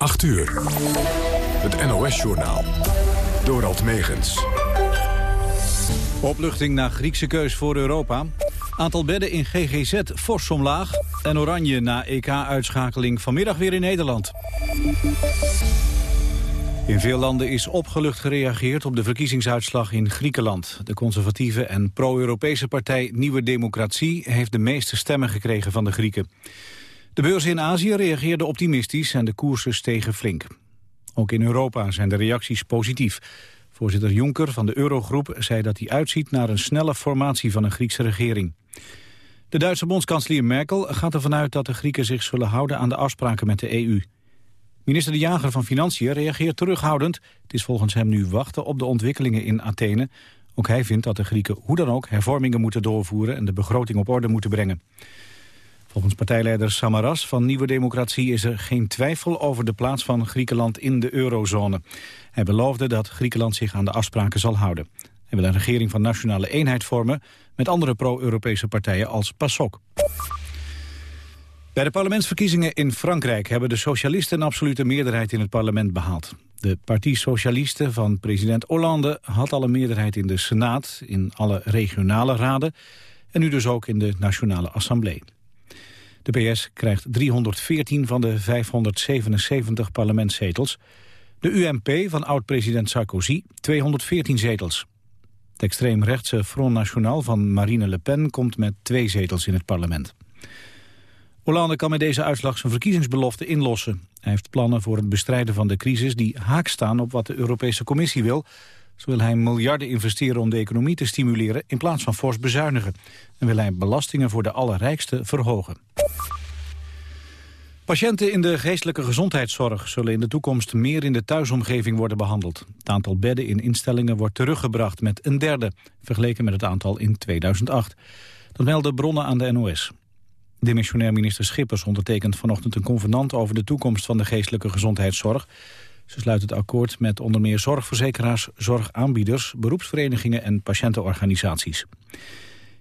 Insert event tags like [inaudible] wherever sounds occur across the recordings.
8 uur. Het NOS-journaal. Dorald Megens. Opluchting na Griekse keus voor Europa. Aantal bedden in GGZ fors omlaag. En oranje na EK-uitschakeling vanmiddag weer in Nederland. In veel landen is opgelucht gereageerd op de verkiezingsuitslag in Griekenland. De conservatieve en pro-Europese partij Nieuwe Democratie... heeft de meeste stemmen gekregen van de Grieken. De beurzen in Azië reageerden optimistisch en de koersen stegen flink. Ook in Europa zijn de reacties positief. Voorzitter Juncker van de Eurogroep zei dat hij uitziet naar een snelle formatie van een Griekse regering. De Duitse bondskanselier Merkel gaat ervan uit dat de Grieken zich zullen houden aan de afspraken met de EU. Minister De Jager van Financiën reageert terughoudend. Het is volgens hem nu wachten op de ontwikkelingen in Athene. Ook hij vindt dat de Grieken hoe dan ook hervormingen moeten doorvoeren en de begroting op orde moeten brengen. Volgens partijleider Samaras van Nieuwe Democratie is er geen twijfel over de plaats van Griekenland in de eurozone. Hij beloofde dat Griekenland zich aan de afspraken zal houden. Hij wil een regering van nationale eenheid vormen met andere pro-Europese partijen als PASOK. Bij de parlementsverkiezingen in Frankrijk hebben de socialisten een absolute meerderheid in het parlement behaald. De Partie Socialiste van president Hollande had al een meerderheid in de Senaat, in alle regionale raden en nu dus ook in de Nationale Assemblée. De PS krijgt 314 van de 577 parlementszetels. De UMP van oud-president Sarkozy 214 zetels. Het extreemrechtse Front National van Marine Le Pen komt met twee zetels in het parlement. Hollande kan met deze uitslag zijn verkiezingsbelofte inlossen. Hij heeft plannen voor het bestrijden van de crisis die haak staan op wat de Europese Commissie wil. Zo wil hij miljarden investeren om de economie te stimuleren in plaats van fors bezuinigen. En wil hij belastingen voor de allerrijkste verhogen. Patiënten in de geestelijke gezondheidszorg zullen in de toekomst meer in de thuisomgeving worden behandeld. Het aantal bedden in instellingen wordt teruggebracht met een derde, vergeleken met het aantal in 2008. Dat melden bronnen aan de NOS. Demissionair minister Schippers ondertekent vanochtend een convenant over de toekomst van de geestelijke gezondheidszorg. Ze sluit het akkoord met onder meer zorgverzekeraars, zorgaanbieders, beroepsverenigingen en patiëntenorganisaties.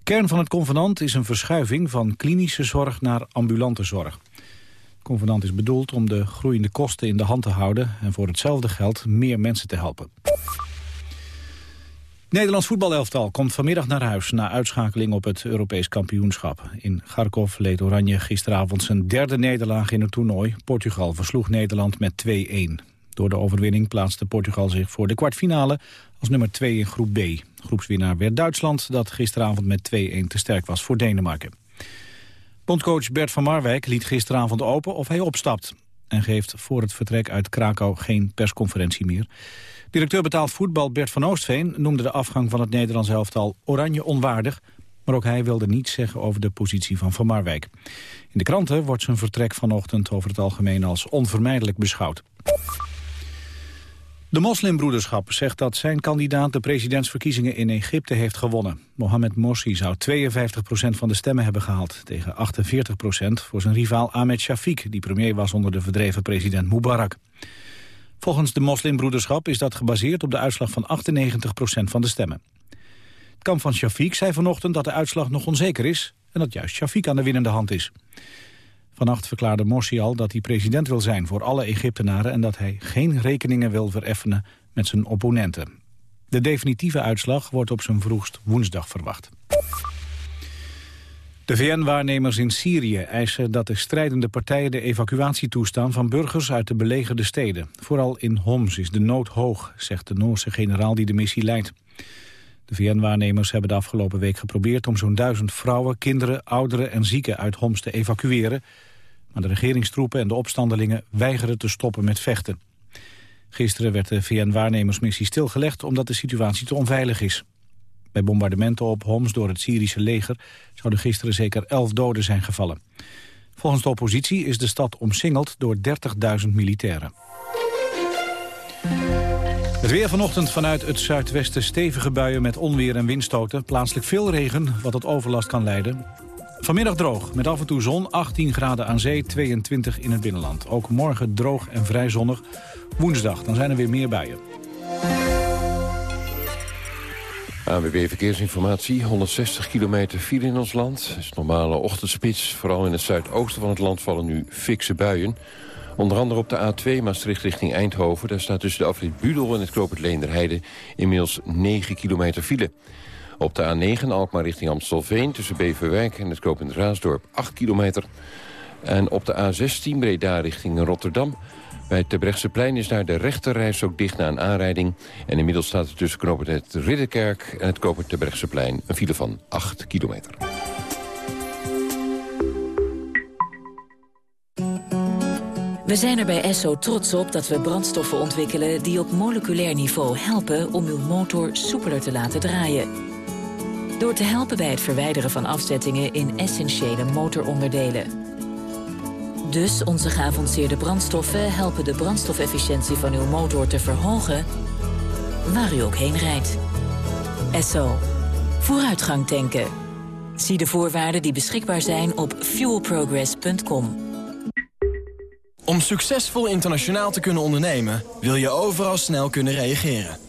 Kern van het convenant is een verschuiving van klinische zorg naar ambulante zorg. Het convenant is bedoeld om de groeiende kosten in de hand te houden en voor hetzelfde geld meer mensen te helpen. Nederlands voetbalelftal komt vanmiddag naar huis... na uitschakeling op het Europees kampioenschap. In Kharkov leed Oranje gisteravond zijn derde nederlaag in het toernooi. Portugal versloeg Nederland met 2-1. Door de overwinning plaatste Portugal zich voor de kwartfinale... als nummer 2 in groep B. Groepswinnaar werd Duitsland, dat gisteravond met 2-1 te sterk was voor Denemarken. Bondcoach Bert van Marwijk liet gisteravond open of hij opstapt... en geeft voor het vertrek uit Krakau geen persconferentie meer... Directeur betaald voetbal Bert van Oostveen noemde de afgang van het Nederlands elftal oranje onwaardig. Maar ook hij wilde niets zeggen over de positie van Van Marwijk. In de kranten wordt zijn vertrek vanochtend over het algemeen als onvermijdelijk beschouwd. De moslimbroederschap zegt dat zijn kandidaat de presidentsverkiezingen in Egypte heeft gewonnen. Mohamed Morsi zou 52% van de stemmen hebben gehaald, tegen 48% voor zijn rivaal Ahmed Shafiq, die premier was onder de verdreven president Mubarak. Volgens de moslimbroederschap is dat gebaseerd op de uitslag van 98% van de stemmen. Het kamp van Shafiq zei vanochtend dat de uitslag nog onzeker is... en dat juist Shafiq aan de winnende hand is. Vannacht verklaarde Morsi al dat hij president wil zijn voor alle Egyptenaren... en dat hij geen rekeningen wil vereffenen met zijn opponenten. De definitieve uitslag wordt op zijn vroegst woensdag verwacht. De VN-waarnemers in Syrië eisen dat de strijdende partijen de evacuatie toestaan van burgers uit de belegerde steden. Vooral in Homs is de nood hoog, zegt de Noorse generaal die de missie leidt. De VN-waarnemers hebben de afgelopen week geprobeerd om zo'n duizend vrouwen, kinderen, ouderen en zieken uit Homs te evacueren. Maar de regeringstroepen en de opstandelingen weigeren te stoppen met vechten. Gisteren werd de VN-waarnemersmissie stilgelegd omdat de situatie te onveilig is. Bij bombardementen op Homs door het Syrische leger zouden gisteren zeker elf doden zijn gevallen. Volgens de oppositie is de stad omsingeld door 30.000 militairen. Het weer vanochtend vanuit het zuidwesten stevige buien met onweer en windstoten. Plaatselijk veel regen, wat tot overlast kan leiden. Vanmiddag droog, met af en toe zon, 18 graden aan zee, 22 in het binnenland. Ook morgen droog en vrij zonnig. Woensdag, dan zijn er weer meer buien. AWB Verkeersinformatie, 160 kilometer file in ons land. Het is normale ochtendspits. Vooral in het zuidoosten van het land vallen nu fikse buien. Onder andere op de A2 Maastricht richting Eindhoven. Daar staat tussen de afrit Budel en het Knoopend Leenderheide... inmiddels 9 kilometer file. Op de A9 Alkmaar richting Amstelveen... tussen Beverwijk en het Knoopend Raasdorp 8 kilometer. En op de A16 Breda richting Rotterdam... Bij het Terbrechtseplein is daar de rechterreis ook dicht na een aanrijding. En inmiddels staat er tussen knooppunt het Ridderkerk en het knooppunt Terbrechtseplein... een file van 8 kilometer. We zijn er bij Esso trots op dat we brandstoffen ontwikkelen... die op moleculair niveau helpen om uw motor soepeler te laten draaien. Door te helpen bij het verwijderen van afzettingen in essentiële motoronderdelen. Dus onze geavanceerde brandstoffen helpen de brandstofefficiëntie van uw motor te verhogen... waar u ook heen rijdt. Esso. Vooruitgang tanken. Zie de voorwaarden die beschikbaar zijn op fuelprogress.com. Om succesvol internationaal te kunnen ondernemen... wil je overal snel kunnen reageren.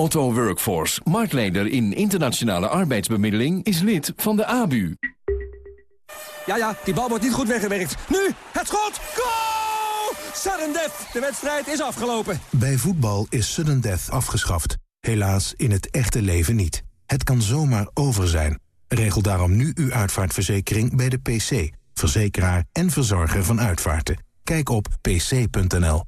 Otto Workforce, marktleider in internationale arbeidsbemiddeling, is lid van de ABU. Ja, ja, die bal wordt niet goed weggewerkt. Nu, het schot! Goal! Sudden death, de wedstrijd is afgelopen. Bij voetbal is sudden death afgeschaft. Helaas in het echte leven niet. Het kan zomaar over zijn. Regel daarom nu uw uitvaartverzekering bij de PC. Verzekeraar en verzorger van uitvaarten. Kijk op pc.nl.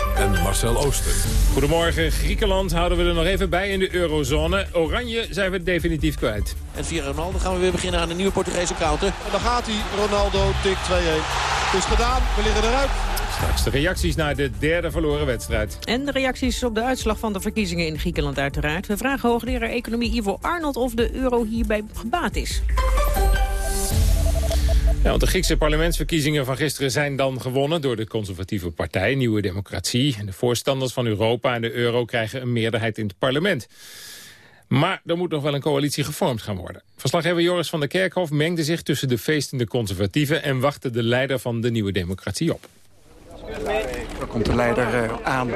en Marcel Ooster. Goedemorgen. Griekenland houden we er nog even bij in de eurozone. Oranje zijn we definitief kwijt. En via Ronaldo gaan we weer beginnen aan een nieuwe Portugese counter. En dan gaat hij. Ronaldo tik 2-1. Het is gedaan. We liggen eruit. Straks de reacties naar de derde verloren wedstrijd. En de reacties op de uitslag van de verkiezingen in Griekenland uiteraard. We vragen hoogleraar economie Ivo Arnold of de euro hierbij gebaat is. Ja, want de Griekse parlementsverkiezingen van gisteren zijn dan gewonnen... door de conservatieve partij Nieuwe Democratie. En de voorstanders van Europa en de euro krijgen een meerderheid in het parlement. Maar er moet nog wel een coalitie gevormd gaan worden. Verslaggever Joris van der Kerkhof mengde zich tussen de feestende conservatieven... en wachtte de leider van de Nieuwe Democratie op. Dan komt de leider uh, aan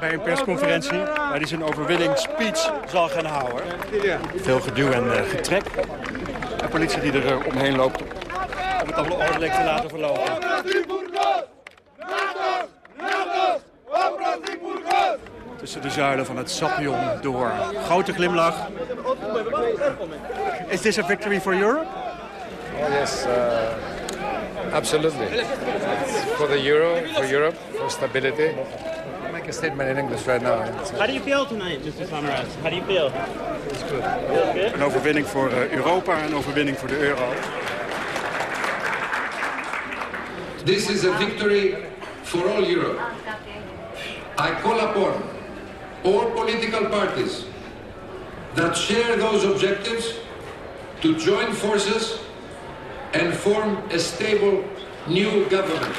bij een persconferentie... waar hij zijn overwinningsspeech zal gaan houden. Veel geduw en uh, getrek. De politie die er uh, omheen loopt het allemaal ordelijk te laten verlopen. Tussen de zuilen van het Sapion door. Grote glimlach. Is this a victory for Europe? Oh yes, uh, absolutely. For the euro, for Europe, for stability. I'll make a statement in English right now. How do you feel tonight, just to summarize? How do you feel? It's good. good? Een overwinning voor uh, Europa, een overwinning voor de euro. This is a victory for all Europe. I call upon all political parties that share those objectives to join forces and form a stable new government.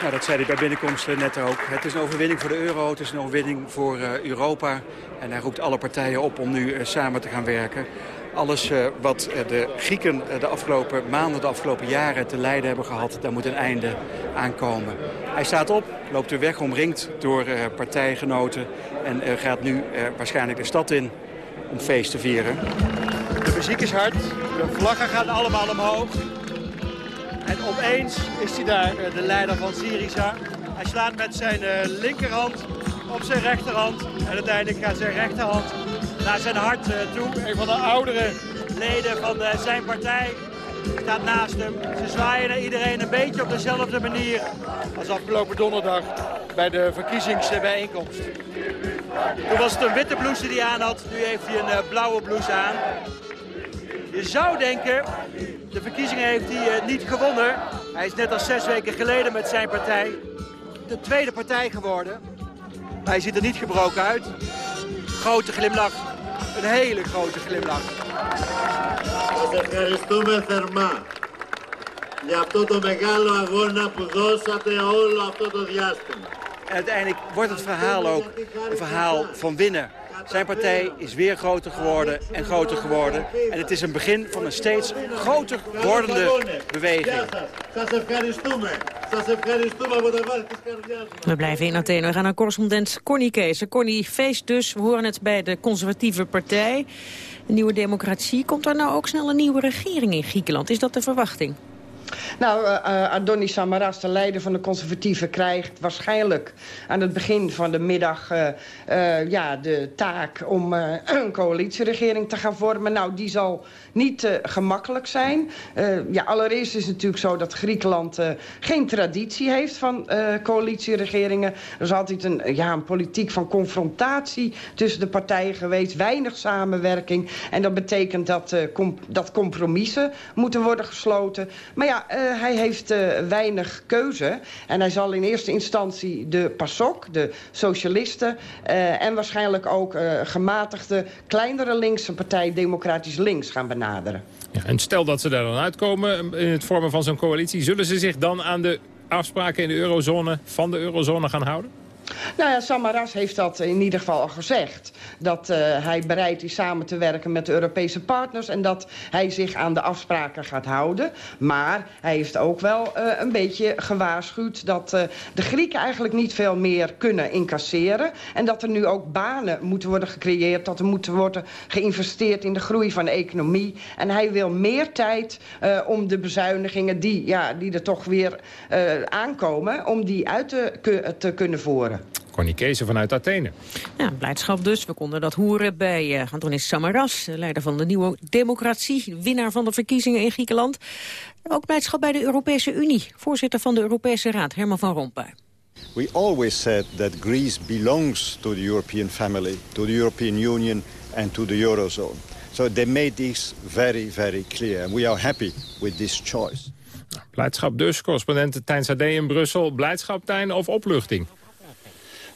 Nou, dat zei hij bij binnenkomst net ook. Het is een overwinning voor de euro, het is een overwinning voor uh, Europa. En hij roept alle partijen op om nu uh, samen te gaan werken. Alles uh, wat de Grieken de afgelopen maanden, de afgelopen jaren te lijden hebben gehad... daar moet een einde aankomen. Hij staat op, loopt weer weg, omringd door partijgenoten... en gaat nu waarschijnlijk de stad in om feest te vieren. De muziek is hard, de vlaggen gaan allemaal omhoog. En opeens is hij daar, eh, de leider van Syriza. Hij slaat met zijn eh, linkerhand op zijn rechterhand. En uiteindelijk gaat zijn rechterhand naar zijn hart eh, toe. Een van de oudere leden van zijn partij staat naast hem. Ze zwaaien naar iedereen een beetje op dezelfde manier als afgelopen donderdag bij de verkiezingsbijeenkomst. Toen was het een witte blouse die hij aan had. Nu heeft hij een blauwe blouse aan. Je zou denken, de verkiezingen heeft hij niet gewonnen. Hij is net als zes weken geleden met zijn partij de tweede partij geworden. Maar hij ziet er niet gebroken uit. Grote glimlach Een hele grote glimlach. ευχαριστούμε θερμά για αυτό το μεγάλο αγώνα που δώσατε όλο αυτό το διάστημα. En uiteindelijk wordt het verhaal ook een verhaal van winnen. Zijn partij is weer groter geworden en groter geworden. En het is een begin van een steeds groter wordende beweging. We blijven in Athene. We gaan naar correspondent Connie Kees. Connie, feest dus. We horen het bij de conservatieve partij. De nieuwe democratie. Komt er nou ook snel een nieuwe regering in Griekenland? Is dat de verwachting? Nou, uh, Adonis Samaras, de leider van de conservatieven... krijgt waarschijnlijk aan het begin van de middag... Uh, ja, de taak om [clears throat] een coalitieregering te gaan vormen. Nou, die zal niet gemakkelijk zijn. Ja, allereerst is het natuurlijk zo dat Griekenland geen traditie heeft van coalitieregeringen. Er is altijd een, ja, een politiek van confrontatie tussen de partijen geweest. Weinig samenwerking. En dat betekent dat, dat compromissen moeten worden gesloten. Maar hij heeft weinig keuze. En hij zal in eerste instantie de PASOK, de socialisten... en waarschijnlijk ook gematigde, kleinere linkse partij Democratisch Links gaan benaderen. Ja, en stel dat ze daar dan uitkomen in het vormen van zo'n coalitie... zullen ze zich dan aan de afspraken in de eurozone van de eurozone gaan houden? Nou ja, Samaras heeft dat in ieder geval al gezegd. Dat uh, hij bereid is samen te werken met de Europese partners... en dat hij zich aan de afspraken gaat houden. Maar hij heeft ook wel uh, een beetje gewaarschuwd... dat uh, de Grieken eigenlijk niet veel meer kunnen incasseren... en dat er nu ook banen moeten worden gecreëerd... dat er moet worden geïnvesteerd in de groei van de economie. En hij wil meer tijd om de bezuinigingen die, ja, die er toch weer aankomen... om die uit te, te kunnen voeren. Connie Kees vanuit Athene. Ja, blijdschap dus. We konden dat horen bij uh, Antonis Samaras, leider van de nieuwe democratie, winnaar van de verkiezingen in Griekenland. Ook blijdschap bij de Europese Unie, voorzitter van de Europese Raad, Herman van Rompuy. We always said that Greece belongs to the European family, to the European Union and to the Eurozone. So they made this very, very clear. And we are happy with this choice. Blijdschap dus, correspondent Tijn Sade in Brussel. Blijdschap, Tijn, of opluchting?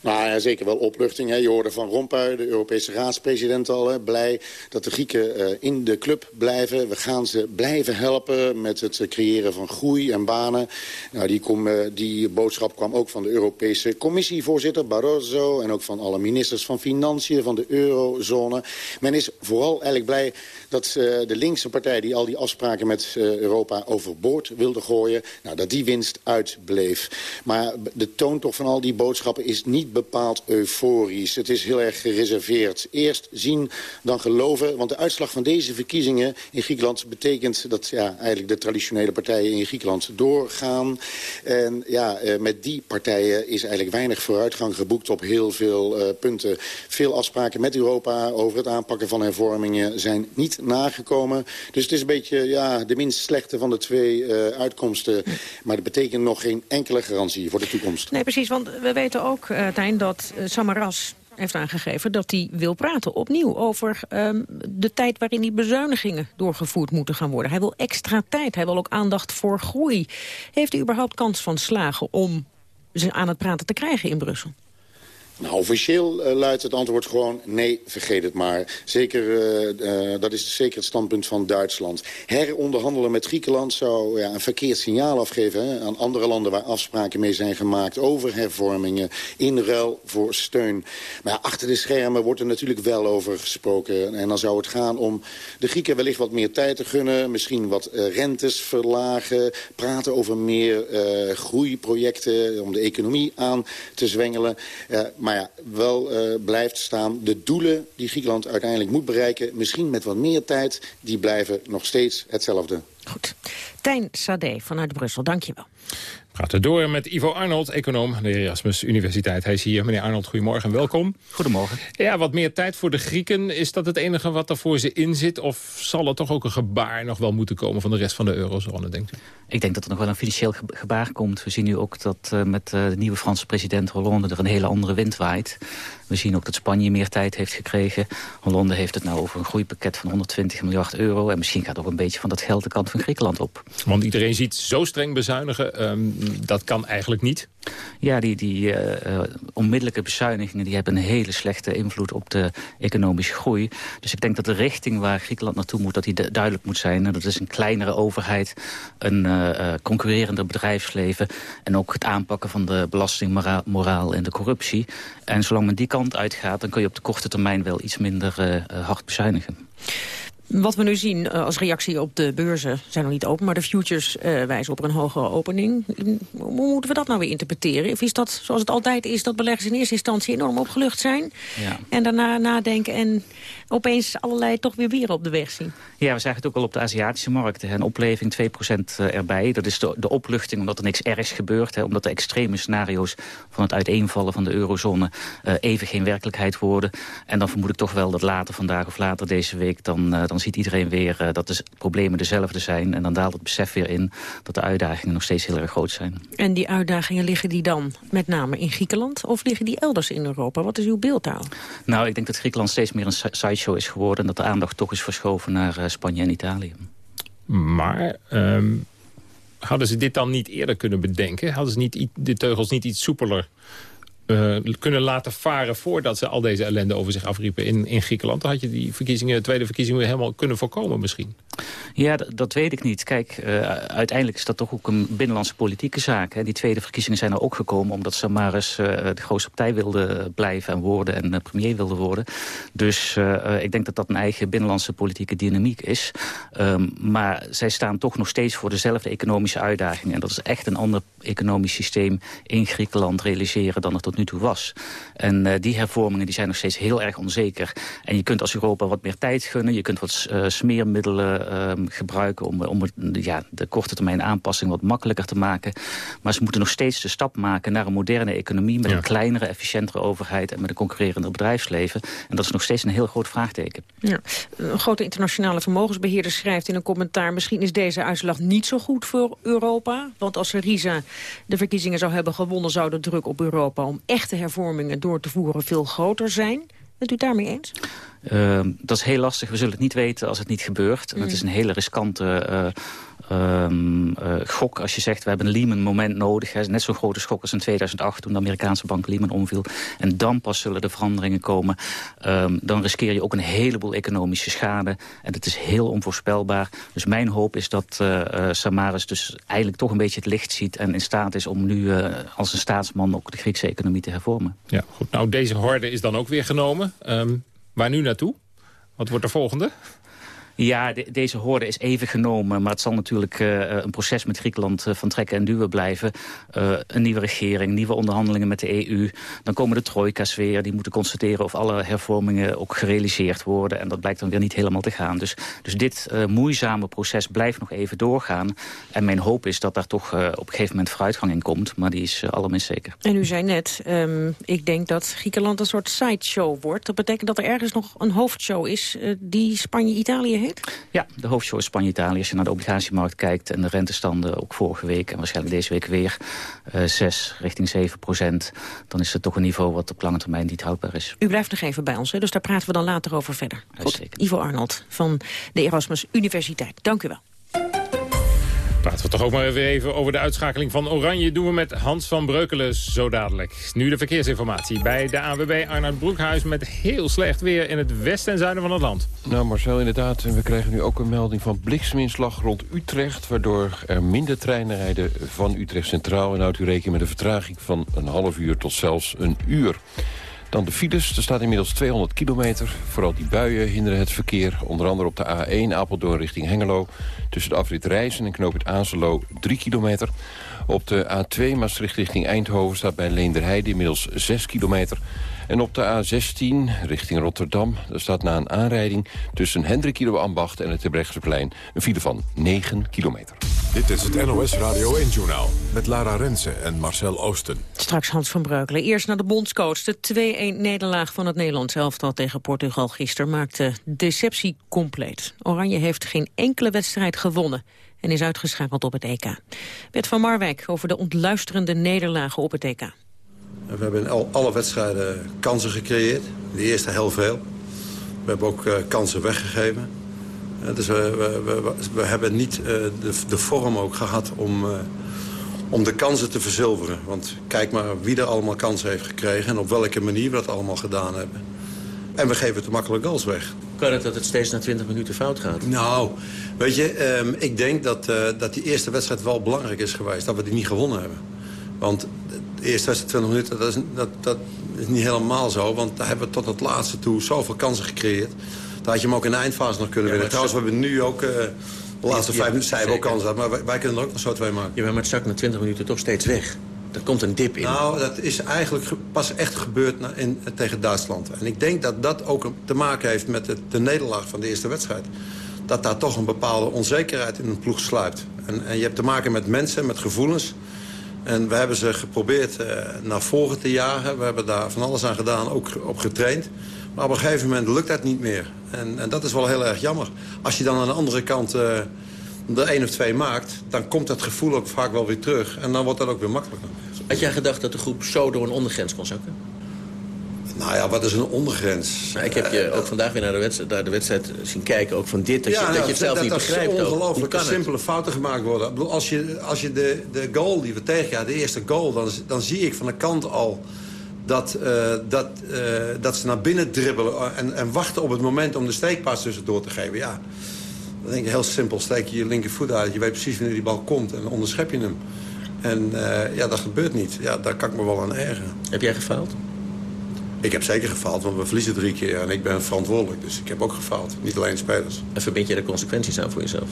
Nou ja, zeker wel opluchting. Hè. Je hoorde van Rompuy, de Europese raadspresident al, hè, blij dat de Grieken uh, in de club blijven. We gaan ze blijven helpen met het creëren van groei en banen. Nou, die, kom, uh, die boodschap kwam ook van de Europese commissievoorzitter Barroso... en ook van alle ministers van Financiën, van de eurozone. Men is vooral eigenlijk blij dat uh, de linkse partij... die al die afspraken met Europa overboord wilde gooien... Nou, dat die winst uitbleef. Maar de toon toch van al die boodschappen is niet bepaald euforisch. Het is heel erg gereserveerd. Eerst zien, dan geloven. Want de uitslag van deze verkiezingen in Griekenland... betekent dat ja, eigenlijk de traditionele partijen in Griekenland doorgaan. En ja, eh, met die partijen is eigenlijk weinig vooruitgang geboekt... op heel veel uh, punten. Veel afspraken met Europa over het aanpakken van hervormingen... zijn niet nagekomen. Dus het is een beetje ja, de minst slechte van de twee uh, uitkomsten. Maar dat betekent nog geen enkele garantie voor de toekomst. Nee, precies, want we weten ook, uh, Dat uh, Samaras heeft aangegeven dat hij wil praten opnieuw over um, de tijd waarin die bezuinigingen doorgevoerd moeten gaan worden. Hij wil extra tijd, hij wil ook aandacht voor groei. Heeft hij überhaupt kans van slagen om ze aan het praten te krijgen in Brussel? Nou, officieel uh, luidt het antwoord gewoon nee, vergeet het maar. Zeker, uh, uh, dat is zeker het standpunt van Duitsland. Heronderhandelen met Griekenland zou ja, een verkeerd signaal afgeven... Aan andere landen waar afspraken mee zijn gemaakt... over hervormingen in ruil voor steun. Maar ja, achter de schermen wordt er natuurlijk wel over gesproken. En dan zou het gaan om de Grieken wellicht wat meer tijd te gunnen... misschien wat rentes verlagen, praten over meer groeiprojecten... om de economie aan te zwengelen... Maar ja, wel uh, blijft staan de doelen die Griekenland uiteindelijk moet bereiken... misschien met wat meer tijd, die blijven nog steeds hetzelfde. Goed. Tijn Sade vanuit Brussel, dankjewel. We praten door met Ivo Arnold, econoom aan de Erasmus Universiteit. Hij is hier. Meneer Arnold, goedemorgen en welkom. Goedemorgen. Ja, wat meer tijd voor de Grieken. Is dat het enige wat er voor ze in zit? Of zal er toch ook een gebaar nog wel moeten komen van de rest van de eurozone, denkt u? Ik denk dat er nog wel een financieel gebaar komt. We zien nu ook dat uh, met uh, de nieuwe Franse president Hollande er een hele andere wind waait. We zien ook dat Spanje meer tijd heeft gekregen. Hollande heeft het nou over een groeipakket van 120 miljard euro. En misschien gaat ook een beetje van dat geld de kant van Griekenland op. Want iedereen ziet zo streng bezuinigen. Um, dat kan eigenlijk niet. Ja, die, die uh, onmiddellijke bezuinigingen die hebben een hele slechte invloed op de economische groei. Dus ik denk dat de richting waar Griekenland naartoe moet, dat die duidelijk moet zijn. En dat is een kleinere overheid, een uh, concurrerender bedrijfsleven... en ook het aanpakken van de belastingmoraal en de corruptie. En zolang men die kant uitgaat, dan kun je op de korte termijn wel iets minder uh, hard bezuinigen. Wat we nu zien uh, als reactie op de beurzen zijn nog niet open... maar de futures uh, wijzen op een hogere opening. Hoe moeten we dat nou weer interpreteren? Of is dat, zoals het altijd is, dat beleggers in eerste instantie enorm opgelucht zijn... Ja. en daarna nadenken en opeens allerlei toch weer weer op de weg zien? Ja, we zagen het ook al op de Aziatische markten. Een opleving 2% erbij. Dat is de, de opluchting omdat er niks ergs gebeurt. Hè, omdat de extreme scenario's van het uiteenvallen van de eurozone... Uh, even geen werkelijkheid worden. En dan vermoed ik toch wel dat later vandaag of later deze week... dan, dan ziet iedereen weer uh, dat de problemen dezelfde zijn. En dan daalt het besef weer in dat de uitdagingen nog steeds heel erg groot zijn. En die uitdagingen liggen die dan met name in Griekenland? Of liggen die elders in Europa? Wat is uw beeld daar? Nou, ik denk dat Griekenland steeds meer een sideshow is geworden... en dat de aandacht toch is verschoven naar uh, Spanje en Italië. Maar... Um, hadden ze dit dan niet eerder kunnen bedenken? Hadden ze niet de teugels niet iets soepeler uh, kunnen laten varen voordat ze al deze ellende over zich afriepen in, in Griekenland. Dan had je die verkiezingen, de tweede verkiezingen helemaal kunnen voorkomen misschien. Ja, dat weet ik niet. Kijk, uh, uiteindelijk is dat toch ook een binnenlandse politieke zaak. Hè. Die tweede verkiezingen zijn er ook gekomen omdat Samaras uh, de grootste partij wilde blijven en worden en premier wilde worden. Dus ik denk dat dat een eigen binnenlandse politieke dynamiek is. Um, maar zij staan toch nog steeds voor dezelfde economische uitdagingen. En dat is echt een ander economisch systeem in Griekenland realiseren dan het tot nu toe was. En uh, die hervormingen die zijn nog steeds heel erg onzeker. En je kunt als Europa wat meer tijd gunnen. Je kunt wat uh, smeermiddelen uh, gebruiken om, om ja, de korte termijn aanpassing wat makkelijker te maken. Maar ze moeten nog steeds de stap maken naar een moderne economie... met ja. een kleinere, efficiëntere overheid en met een concurrerender bedrijfsleven. En dat is nog steeds een heel groot vraagteken. Ja. Een grote internationale vermogensbeheerder schrijft in een commentaar... misschien is deze uitslag niet zo goed voor Europa. Want als Syriza de verkiezingen zou hebben gewonnen... zou de druk op Europa om echte hervormingen door te voeren veel groter zijn. Bent u daarmee eens? Uh, dat is heel lastig. We zullen het niet weten als het niet gebeurt. Mm. Het is een hele riskante uh, um, uh, gok als je zegt... we hebben een Lehman-moment nodig. Hè. Net zo'n grote schok als in 2008 toen de Amerikaanse bank Lehman omviel. En dan pas zullen de veranderingen komen. Um, dan riskeer je ook een heleboel economische schade. En dat is heel onvoorspelbaar. Dus mijn hoop is dat uh, uh, Samaras dus eigenlijk toch een beetje het licht ziet... en in staat is om nu uh, als een staatsman ook de Griekse economie te hervormen. Ja, goed. Nou, deze horde is dan ook weer genomen. Um, waar nu naartoe? Wat wordt de volgende? Ja, de, deze hoorde is even genomen. Maar het zal natuurlijk uh, een proces met Griekenland uh, van trekken en duwen blijven. Een nieuwe regering, nieuwe onderhandelingen met de EU. Dan komen de trojka's weer. Die moeten constateren of alle hervormingen ook gerealiseerd worden. En dat blijkt dan weer niet helemaal te gaan. Dus, dus dit moeizame proces blijft nog even doorgaan. En mijn hoop is dat daar toch op een gegeven moment vooruitgang in komt. Maar die is allerminst zeker. En u zei net, um, ik denk dat Griekenland een soort sideshow wordt. Dat betekent dat er ergens nog een hoofdshow is die Spanje-Italië ja, de hoofdshow is Spanje-Italië. Als je naar de obligatiemarkt kijkt en de rentestanden ook vorige week... en waarschijnlijk deze week weer uh, 6 richting 7 procent... dan is het toch een niveau wat op lange termijn niet houdbaar is. U blijft nog even bij ons, hè? dus daar praten we dan later over verder. Goed, Ivo Arnold van de Erasmus Universiteit. Dank u wel. Praten we toch ook maar weer even over de uitschakeling van Oranje. Doen we met Hans van Breukelen zo dadelijk. Nu de verkeersinformatie bij de AWB Arnoud Broekhuis... met heel slecht weer in het westen en zuiden van het land. Nou Marcel, inderdaad. We krijgen nu ook een melding van blikseminslag rond Utrecht... waardoor er minder treinen rijden van Utrecht Centraal. En houdt u rekening met een vertraging van een half uur tot zelfs een uur. Dan de files. Er staat inmiddels 200 kilometer. Vooral die buien hinderen het verkeer. Onder andere op de A1 Apeldoorn richting Hengelo. Tussen de afrit Rijssen en knoop het Azelo 3 kilometer. Op de A2 Maastricht richting Eindhoven staat bij Leenderheide inmiddels 6 kilometer. En op de A16 richting Rotterdam daar staat na een aanrijding... tussen Hendrik Ambacht en het Terbrechtseplein een file van 9 kilometer. Dit is het NOS Radio 1-journaal met Lara Rensen en Marcel Oosten. Straks Hans van Breukelen. Eerst naar de bondscoach. De 2-1-nederlaag van het Nederlands elftal tegen Portugal gisteren... maakte deceptie compleet. Oranje heeft geen enkele wedstrijd gewonnen en is uitgeschakeld op het EK. Bert van Marwijk over de ontluisterende nederlagen op het EK. We hebben in alle wedstrijden kansen gecreëerd. De eerste heel veel. We hebben ook uh, kansen weggegeven. Dus we, we, we, we, hebben niet uh, de, de, vorm ook gehad om, om de kansen te verzilveren. Want kijk maar wie er allemaal kansen heeft gekregen... en op welke manier we dat allemaal gedaan hebben. En we geven te makkelijk goals weg. Kan het dat het steeds na 20 minuten fout gaat? Nou, weet je, um, ik denk dat, dat die eerste wedstrijd wel belangrijk is geweest. Dat we die niet gewonnen hebben. Want de eerste 26 minuten, dat is, dat, dat is niet helemaal zo. Want daar hebben we tot het laatste toe zoveel kansen gecreëerd. Daar had je hem ook in de eindfase nog kunnen ja, winnen. Trouwens, we hebben nu ook... Uh, de laatste vijf minuten zijn we ook kansen Maar wij, wij, kunnen er ook nog zo twee maken. Ja, maar het zakt na 20 minuten toch steeds weg. Er komt een dip in. Nou, dat is eigenlijk pas echt gebeurd in, tegen Duitsland. En ik denk dat dat ook te maken heeft met de, de nederlaag van de eerste wedstrijd. Dat daar toch een bepaalde onzekerheid in een ploeg sluipt. En, en je hebt te maken met mensen, met gevoelens... En we hebben ze geprobeerd uh, naar voren te jagen. We hebben daar van alles aan gedaan, ook op getraind. Maar op een gegeven moment lukt dat niet meer. En, en dat is wel heel erg jammer. Als je dan aan de andere kant uh, er één of twee maakt... dan komt dat gevoel ook vaak wel weer terug. En dan wordt dat ook weer makkelijker. Had jij gedacht dat de groep zo door een ondergrens kon zakken? Nou ja, wat is een ondergrens? Ik heb je ook vandaag weer naar de, wedstrijd, naar de wedstrijd zien kijken. Ook van dit, dat, ja, je, dat je het zelf dat, niet dat begrijpt. Dat ongelooflijk simpele fouten gemaakt worden. Ik bedoel, als je, als je de, de goal die we tegen de eerste goal... Dan, dan zie ik van de kant al dat, uh, dat, uh, dat ze naar binnen dribbelen... En, en wachten op het moment om de steekpaas tussendoor te geven. Ja, dan denk ik heel simpel. Steek je je linkervoet uit. Je weet precies wanneer die bal komt en onderschep je hem. En uh, ja, dat gebeurt niet. Ja, daar kan ik me wel aan ergeren. Heb jij gefaald? Ik heb zeker gefaald, want we verliezen drie keer en ik ben verantwoordelijk. Dus ik heb ook gefaald, niet alleen de spelers. En verbind je de consequenties aan voor jezelf?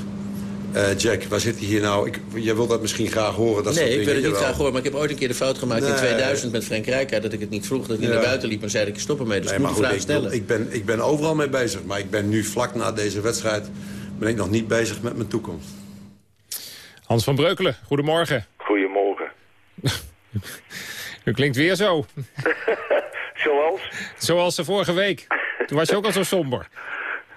Uh, Jack, waar zit hij hier nou? Ik, jij wilt dat misschien graag horen. Dat nee, ik wil het niet graag horen. Maar ik heb ooit een keer de fout gemaakt nee. in 2000 met Frank Rijkaard... dat ik het niet vroeg, dat hij ja. naar buiten liep en zei dat ik stoppen mee. Dus nee, ik moet de vraag stellen. Ik ben, ik ben overal mee bezig. Maar ik ben nu vlak na deze wedstrijd... ben ik nog niet bezig met mijn toekomst. Hans van Breukelen, goedemorgen. Goedemorgen. [laughs] U klinkt weer zo. [laughs] Zoals? De vorige week. Toen was je ook al zo somber.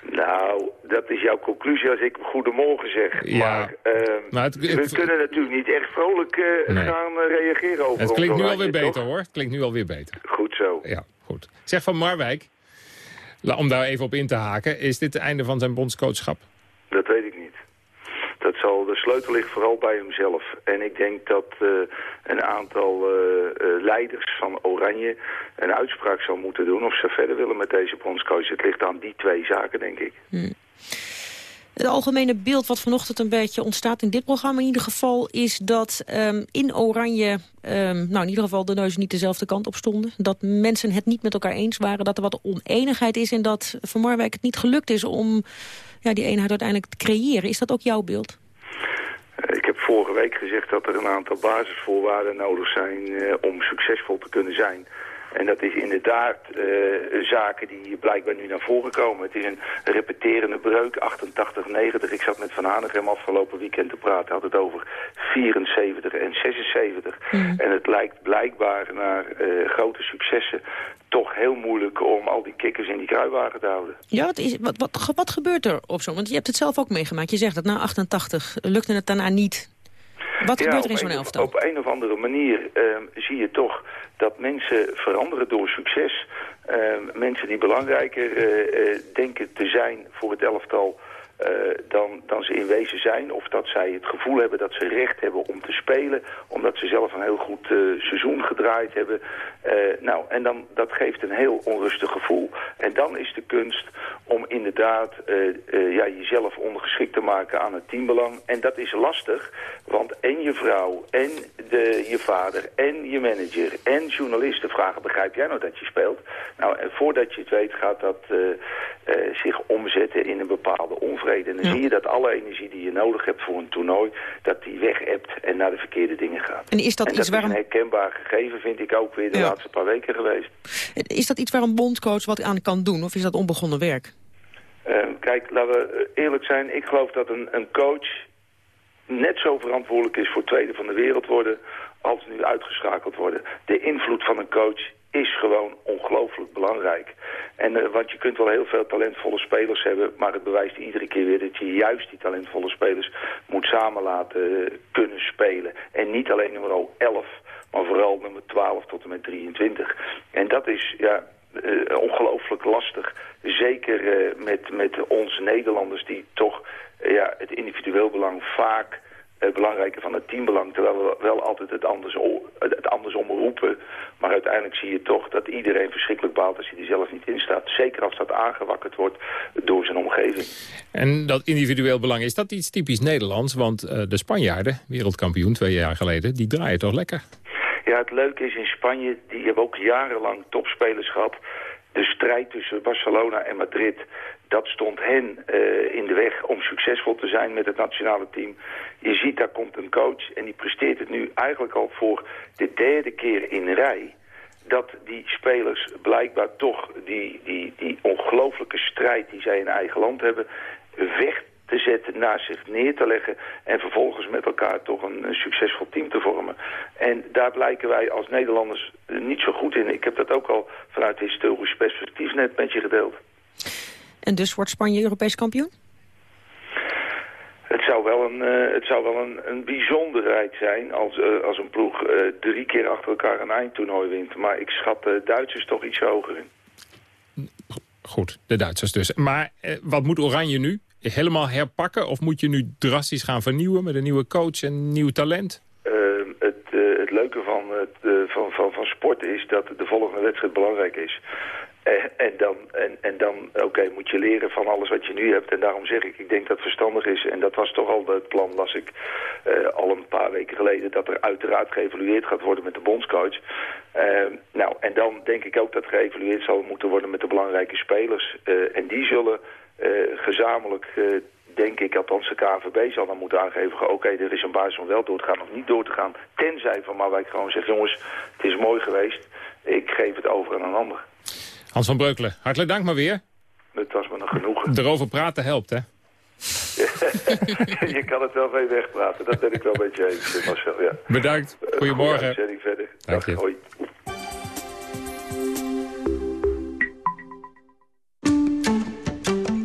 Nou, dat is jouw conclusie als ik goedemorgen zeg. Ja. Maar, uh, maar het, we kunnen natuurlijk niet echt vrolijk uh, nee. gaan uh, reageren over Het klinkt nu alweer beter hoor. Het klinkt nu alweer beter. Goed zo. Ja, goed. Zeg van Marwijk, om daar even op in te haken. Is dit het einde van zijn bondscoachschap? Dat weet ik niet. Dat zal, de sleutel ligt vooral bij hemzelf. En ik denk dat uh, een aantal uh, uh, leiders van Oranje een uitspraak zal moeten doen... of ze verder willen met deze bondscoach. Het ligt aan die twee zaken, denk ik. Hmm. Het algemene beeld wat vanochtend een beetje ontstaat in dit programma in ieder geval... is dat um, in Oranje, um, nou in ieder geval de neuzen niet dezelfde kant op stonden. Dat mensen het niet met elkaar eens waren, dat er wat oneenigheid is... en dat Van Marwijk het niet gelukt is om ja, die eenheid uiteindelijk te creëren. Is dat ook jouw beeld? Ik heb vorige week gezegd dat er een aantal basisvoorwaarden nodig zijn uh, om succesvol te kunnen zijn. En dat is inderdaad uh, zaken die blijkbaar nu naar voren komen. Het is een repeterende breuk, 88, 90. Ik zat met Van Hanegem afgelopen weekend te praten. had het over 74 en 76. Mm. En het lijkt blijkbaar naar uh, grote successen toch heel moeilijk om al die kikkers in die kruiwagen te houden. Ja, wat, is, wat, wat, wat gebeurt er op zo'n... Want je hebt het zelf ook meegemaakt. Je zegt dat na 88 lukte het daarna niet. Wat ja, gebeurt er in zo'n elftal? Op een of andere manier uh, zie je toch dat mensen veranderen door succes. Uh, mensen die belangrijker uh, denken te zijn voor het elftal... uh, dan, dan ze in wezen zijn. Of dat zij het gevoel hebben dat ze recht hebben om te spelen. Omdat ze zelf een heel goed uh, seizoen gedraaid hebben. Uh, nou, en dan, dat geeft een heel onrustig gevoel. En dan is de kunst om inderdaad ja, jezelf ondergeschikt te maken aan het teambelang. En dat is lastig, want en je vrouw, en de, je vader, en je manager, en journalisten vragen... begrijp jij nou dat je speelt? Nou, en voordat je het weet gaat dat zich omzetten in een bepaalde onvrede en dan zie je dat alle energie die je nodig hebt voor een toernooi... dat die weg hebt en naar de verkeerde dingen gaat. En is dat, iets waarom... is een herkenbaar gegeven, vind ik ook weer de laatste paar weken geweest. Is dat iets waar een bondcoach wat aan kan doen? Of is dat onbegonnen werk? Uh, kijk, laten we eerlijk zijn. Ik geloof dat een, een coach net zo verantwoordelijk is voor tweede van de wereld worden... als nu uitgeschakeld worden. De invloed van een coach is gewoon ongelooflijk belangrijk. En, uh, want je kunt wel heel veel talentvolle spelers hebben... maar het bewijst iedere keer weer dat je juist die talentvolle spelers... moet samen laten uh, kunnen spelen. En niet alleen nummer 11, maar vooral nummer 12 tot en met 23. En dat is ja, uh, ongelooflijk lastig. Zeker met, met ons Nederlanders die toch ja, het individueel belang vaak het belangrijke van het teambelang. Terwijl we wel altijd het, andersom, het andersom roepen. Maar uiteindelijk zie je toch dat iedereen verschrikkelijk baalt als hij er zelf niet in staat. Zeker als dat aangewakkerd wordt door zijn omgeving. En dat individueel belang, is dat iets typisch Nederlands? Want uh, de Spanjaarden, wereldkampioen twee jaar geleden, die draaien toch lekker? Ja, het leuke is in Spanje, die hebben ook jarenlang topspelers gehad. De strijd tussen Barcelona en Madrid dat stond hen uh, in de weg om succesvol te zijn met het nationale team. Je ziet, daar komt een coach en die presteert het nu eigenlijk al voor de derde keer in rij dat die spelers blijkbaar toch die, die, die ongelooflijke strijd die zij in eigen land hebben... weg te zetten, naast zich neer te leggen... en vervolgens met elkaar toch een, een, succesvol team te vormen. En daar blijken wij als Nederlanders niet zo goed in. Ik heb dat ook al vanuit historisch perspectief net met je gedeeld. En dus wordt Spanje Europees kampioen? Het zou wel een, uh, het zou wel een, een bijzonderheid zijn als, uh, als een ploeg uh, drie keer achter elkaar een eindtoernooi wint. Maar ik schat de Duitsers toch iets hoger in. Goed, de Duitsers dus. Maar wat moet Oranje nu? Helemaal herpakken? Of moet je nu drastisch gaan vernieuwen met een nieuwe coach en nieuw talent? het, het leuke van, het, van, van, van sport is dat de volgende wedstrijd belangrijk is. En, en dan, en, en dan oké, moet je leren van alles wat je nu hebt. En daarom zeg ik, ik denk dat het verstandig is. En dat was toch al het plan, las ik al een paar weken geleden... dat er uiteraard geëvalueerd gaat worden met de bondscoach. Uh, nou, en dan denk ik ook dat geëvalueerd zal moeten worden met de belangrijke spelers. En die zullen gezamenlijk denk ik, althans de KNVB zal dan moeten aangeven... oké, okay, er is een basis om wel door te gaan of niet door te gaan. Tenzij Van Marwijk gewoon zegt, jongens, het is mooi geweest. Ik geef het over aan een ander. Hans van Breukelen, hartelijk dank maar weer. Het was me nog genoeg. Erover praten helpt, hè? [laughs] je kan het wel mee wegpraten, dat ben ik wel een beetje eens, Marcel. Ja. Bedankt, goedemorgen. Goeie verder. Dank je. Hoi.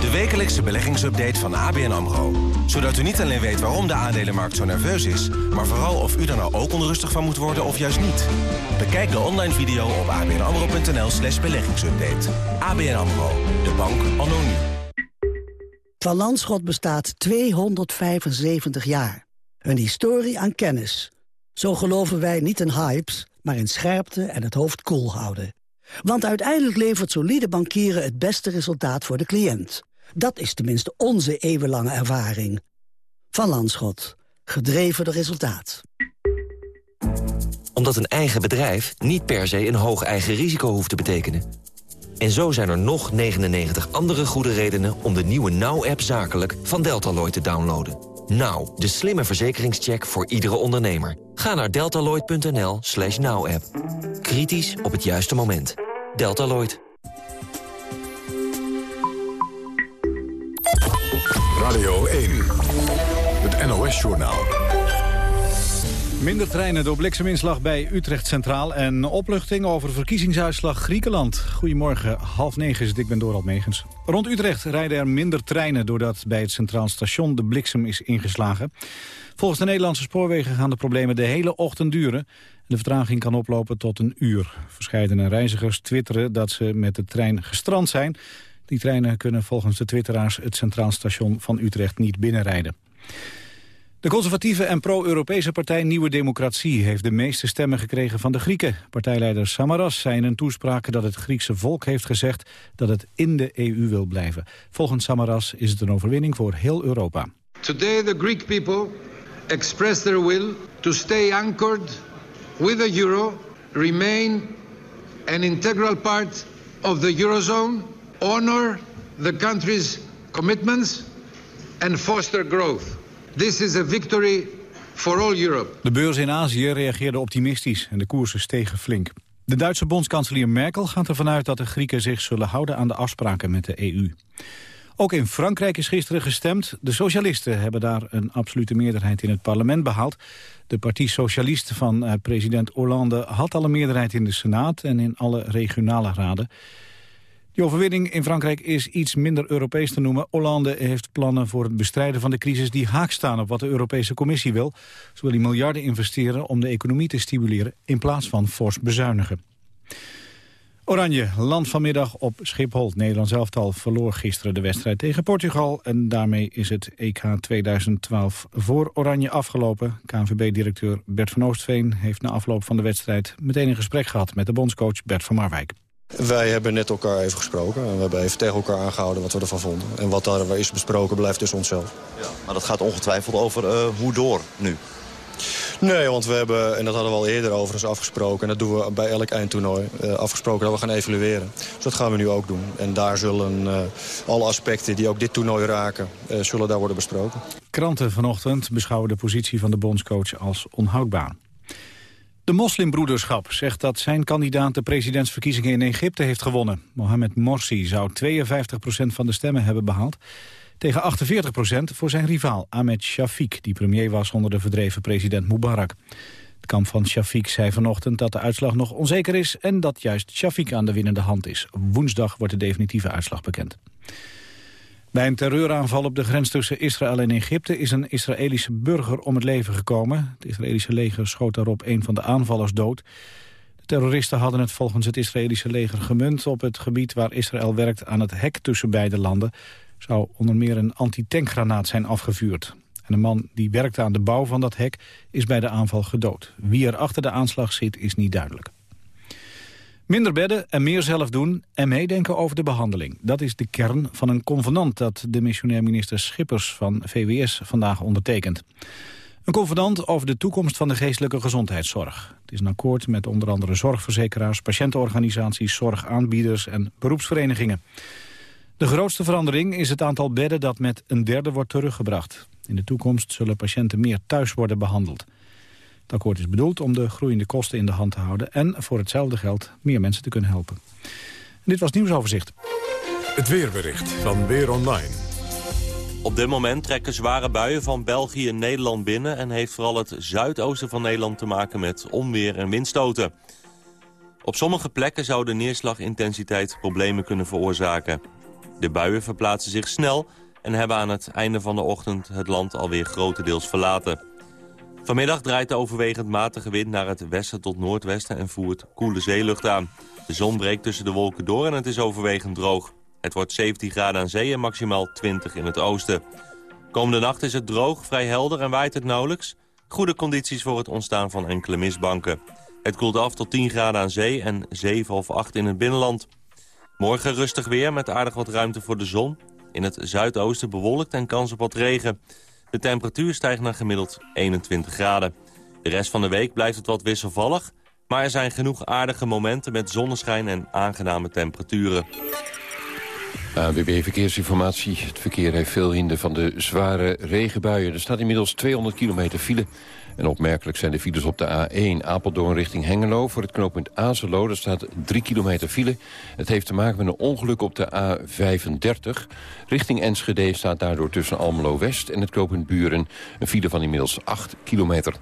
De wekelijkse beleggingsupdate van ABN AMRO. Zodat u niet alleen weet waarom de aandelenmarkt zo nerveus is... maar vooral of u er nou ook onrustig van moet worden of juist niet. Bekijk de online video op abnamro.nl slash beleggingsupdate. ABN AMRO, de bank anno nu. Van bestaat 275 jaar. Een historie aan kennis. Zo geloven wij niet in hypes, maar in scherpte en het hoofd koel houden. Want uiteindelijk levert solide bankieren het beste resultaat voor de cliënt. Dat is tenminste onze eeuwenlange ervaring. Van Landschot. Gedreven door resultaat. Omdat een eigen bedrijf niet per se een hoog eigen risico hoeft te betekenen. En zo zijn er nog 99 andere goede redenen om de nieuwe Now-app zakelijk van Deltaloid te downloaden. Now, de slimme verzekeringscheck voor iedere ondernemer. Ga naar deltaloid.nl slash now-app. Kritisch op het juiste moment. Deltaloid. Radio 1. Het NOS-journaal. Minder treinen door blikseminslag bij Utrecht Centraal... en opluchting over verkiezingsuitslag Griekenland. Goedemorgen, half negen is het, ik ben Dorald Megens. Rond Utrecht rijden er minder treinen... doordat bij het Centraal Station de bliksem is ingeslagen. Volgens de Nederlandse spoorwegen gaan de problemen de hele ochtend duren. De vertraging kan oplopen tot een uur. Verscheidene reizigers twitteren dat ze met de trein gestrand zijn. Die treinen kunnen volgens de twitteraars het Centraal Station van Utrecht niet binnenrijden. De conservatieve en pro-Europese partij Nieuwe Democratie... heeft de meeste stemmen gekregen van de Grieken. Partijleider Samaras zei in een toespraak dat het Griekse volk heeft gezegd... dat het in de EU wil blijven. Volgens Samaras is het een overwinning voor heel Europa. Today the Greek people express their will to stay anchored with the euro, remain an integral part of the eurozone, honor the country's commitments and foster growth. This is a victory for all Europe. De beurzen in Azië reageerden optimistisch en de koersen stegen flink. De Duitse bondskanselier Merkel gaat ervan uit dat de Grieken zich zullen houden aan de afspraken met de EU. Ook in Frankrijk is gisteren gestemd. De socialisten hebben daar een absolute meerderheid in het parlement behaald. De Partie Socialist van eh, president Hollande had al een meerderheid in de Senaat en in alle regionale raden. Die overwinning in Frankrijk is iets minder Europees te noemen. Hollande heeft plannen voor het bestrijden van de crisis die haak staan op wat de Europese Commissie wil. Zo wil hij miljarden investeren om de economie te stimuleren in plaats van fors bezuinigen. Oranje land vanmiddag op Schiphol. Nederland elftal verloor gisteren de wedstrijd tegen Portugal. En daarmee is het EK 2012 voor Oranje afgelopen. KNVB-directeur Bert van Oostveen heeft na afloop van de wedstrijd... meteen een gesprek gehad met de bondscoach Bert van Marwijk. Wij hebben net elkaar even gesproken. En we hebben even tegen elkaar aangehouden wat we ervan vonden. En wat daar is besproken blijft tussen onszelf. Ja, maar dat gaat ongetwijfeld over uh, hoe door nu. Nee, want we hebben, en dat hadden we al eerder overigens afgesproken... en dat doen we bij elk eindtoernooi, uh, afgesproken dat we gaan evalueren. Dus dat gaan we nu ook doen. En daar zullen uh, alle aspecten die ook dit toernooi raken, zullen daar worden besproken. Kranten vanochtend beschouwen de positie van de bondscoach als onhoudbaar. De moslimbroederschap zegt dat zijn kandidaat de presidentsverkiezingen in Egypte heeft gewonnen. Mohamed Morsi zou 52% van de stemmen hebben behaald tegen 48% voor zijn rivaal Ahmed Shafiq... die premier was onder de verdreven president Mubarak. Het kamp van Shafiq zei vanochtend dat de uitslag nog onzeker is... en dat juist Shafiq aan de winnende hand is. Woensdag wordt de definitieve uitslag bekend. Bij een terreuraanval op de grens tussen Israël en Egypte... is een Israëlische burger om het leven gekomen. Het Israëlische leger schoot daarop een van de aanvallers dood. De terroristen hadden het volgens het Israëlische leger gemunt... op het gebied waar Israël werkt aan het hek tussen beide landen zou onder meer een antitankgranaat zijn afgevuurd. En een man die werkte aan de bouw van dat hek is bij de aanval gedood. Wie er achter de aanslag zit is niet duidelijk. Minder bedden en meer zelf doen en meedenken over de behandeling. Dat is de kern van een convenant dat de missionair minister Schippers van VWS vandaag ondertekent. Een convenant over de toekomst van de geestelijke gezondheidszorg. Het is een akkoord met onder andere zorgverzekeraars, patiëntenorganisaties, zorgaanbieders en beroepsverenigingen. De grootste verandering is het aantal bedden dat met een derde wordt teruggebracht. In de toekomst zullen patiënten meer thuis worden behandeld. Het akkoord is bedoeld om de groeiende kosten in de hand te houden... en voor hetzelfde geld meer mensen te kunnen helpen. dit was het nieuwsoverzicht. Het weerbericht van Weer Online. Op dit moment trekken zware buien van België en Nederland binnen... en heeft vooral het zuidoosten van Nederland te maken met onweer en windstoten. Op sommige plekken zou de neerslagintensiteit problemen kunnen veroorzaken. De buien verplaatsen zich snel en hebben aan het einde van de ochtend het land alweer grotendeels verlaten. Vanmiddag draait de overwegend matige wind naar het westen tot noordwesten en voert koele zeelucht aan. De zon breekt tussen de wolken door en het is overwegend droog. Het wordt 17 graden aan zee en maximaal 20 in het oosten. Komende nacht is het droog, vrij helder en waait het nauwelijks. Goede condities voor het ontstaan van enkele mistbanken. Het koelt af tot 10 graden aan zee en 7 of 8 in het binnenland. Morgen rustig weer met aardig wat ruimte voor de zon. In het zuidoosten bewolkt en kans op wat regen. De temperatuur stijgt naar gemiddeld 21 graden. De rest van de week blijft het wat wisselvallig... maar er zijn genoeg aardige momenten met zonneschijn en aangename temperaturen. AWB Verkeersinformatie. Het verkeer heeft veel hinder van de zware regenbuien. Er staat inmiddels 200 kilometer file. En opmerkelijk zijn de files op de A1 Apeldoorn richting Hengelo. Voor het knooppunt Azelo, daar staat 3 kilometer file. Het heeft te maken met een ongeluk op de A35. Richting Enschede staat daardoor tussen Almelo-West en het knooppunt Buren... een file van inmiddels 8 kilometer.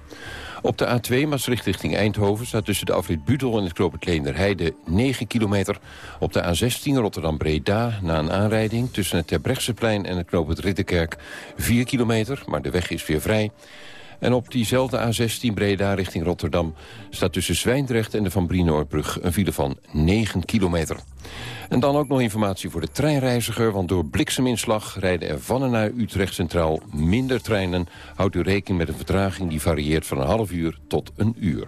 Op de A2 Maastricht richting Eindhoven staat tussen de afrit Budel en het knooppunt Leenderheide 9 kilometer. Op de A16 Rotterdam-Breda na een aanrijding tussen het Terbrechtseplein en het knooppunt Ridderkerk 4 kilometer, maar de weg is weer vrij. En op diezelfde A16 Breda richting Rotterdam... staat tussen Zwijndrecht en de Van Brienoordbrug een file van 9 kilometer. En dan ook nog informatie voor de treinreiziger... want door blikseminslag rijden er van en naar Utrecht Centraal minder treinen. Houdt u rekening met een vertraging die varieert van een half uur tot een uur.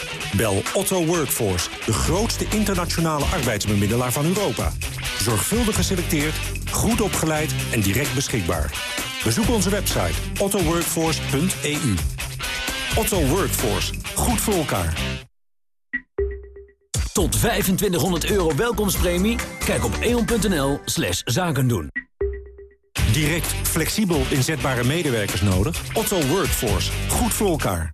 Bel Otto Workforce, de grootste internationale arbeidsbemiddelaar van Europa. Zorgvuldig geselecteerd, goed opgeleid en direct beschikbaar. Bezoek onze website ottoworkforce.eu. Otto Workforce, goed voor elkaar. Tot 2500 euro welkomstpremie? Kijk op eon.nl slash zaken doen. Direct, flexibel inzetbare medewerkers nodig? Otto Workforce, goed voor elkaar.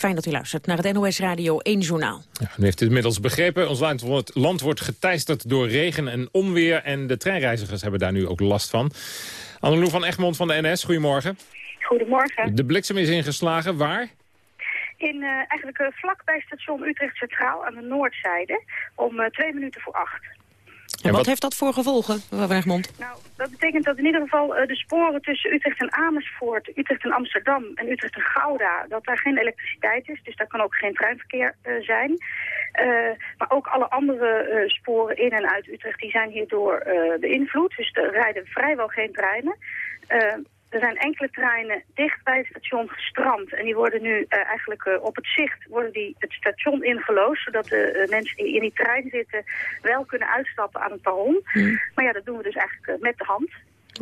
Fijn dat u luistert naar het NOS Radio 1 Journaal. Ja, u heeft het inmiddels begrepen. Ons land wordt, land wordt geteisterd door regen en onweer... en de treinreizigers hebben daar nu ook last van. Annelou van Egmond van de NS, goedemorgen. Goedemorgen. De bliksem is ingeslagen, waar? In, uh, eigenlijk uh, vlak bij station Utrecht Centraal aan de noordzijde... om twee minuten voor acht. En, wat, heeft dat voor gevolgen, mevrouw? Nou, dat betekent dat in ieder geval uh, de sporen tussen Utrecht en Amersfoort, Utrecht en Amsterdam en Utrecht en Gouda, dat daar geen elektriciteit is. Dus daar kan ook geen treinverkeer uh, zijn. Uh, maar ook alle andere sporen in en uit Utrecht, die zijn hierdoor beïnvloed. Dus er rijden vrijwel geen treinen. Er zijn enkele treinen dicht bij het station gestrand. En die worden nu uh, eigenlijk uh, op het zicht worden die het station ingeloosd. Zodat de uh, mensen die in die trein zitten wel kunnen uitstappen aan het perron. Hmm. Maar ja, dat doen we dus eigenlijk met de hand.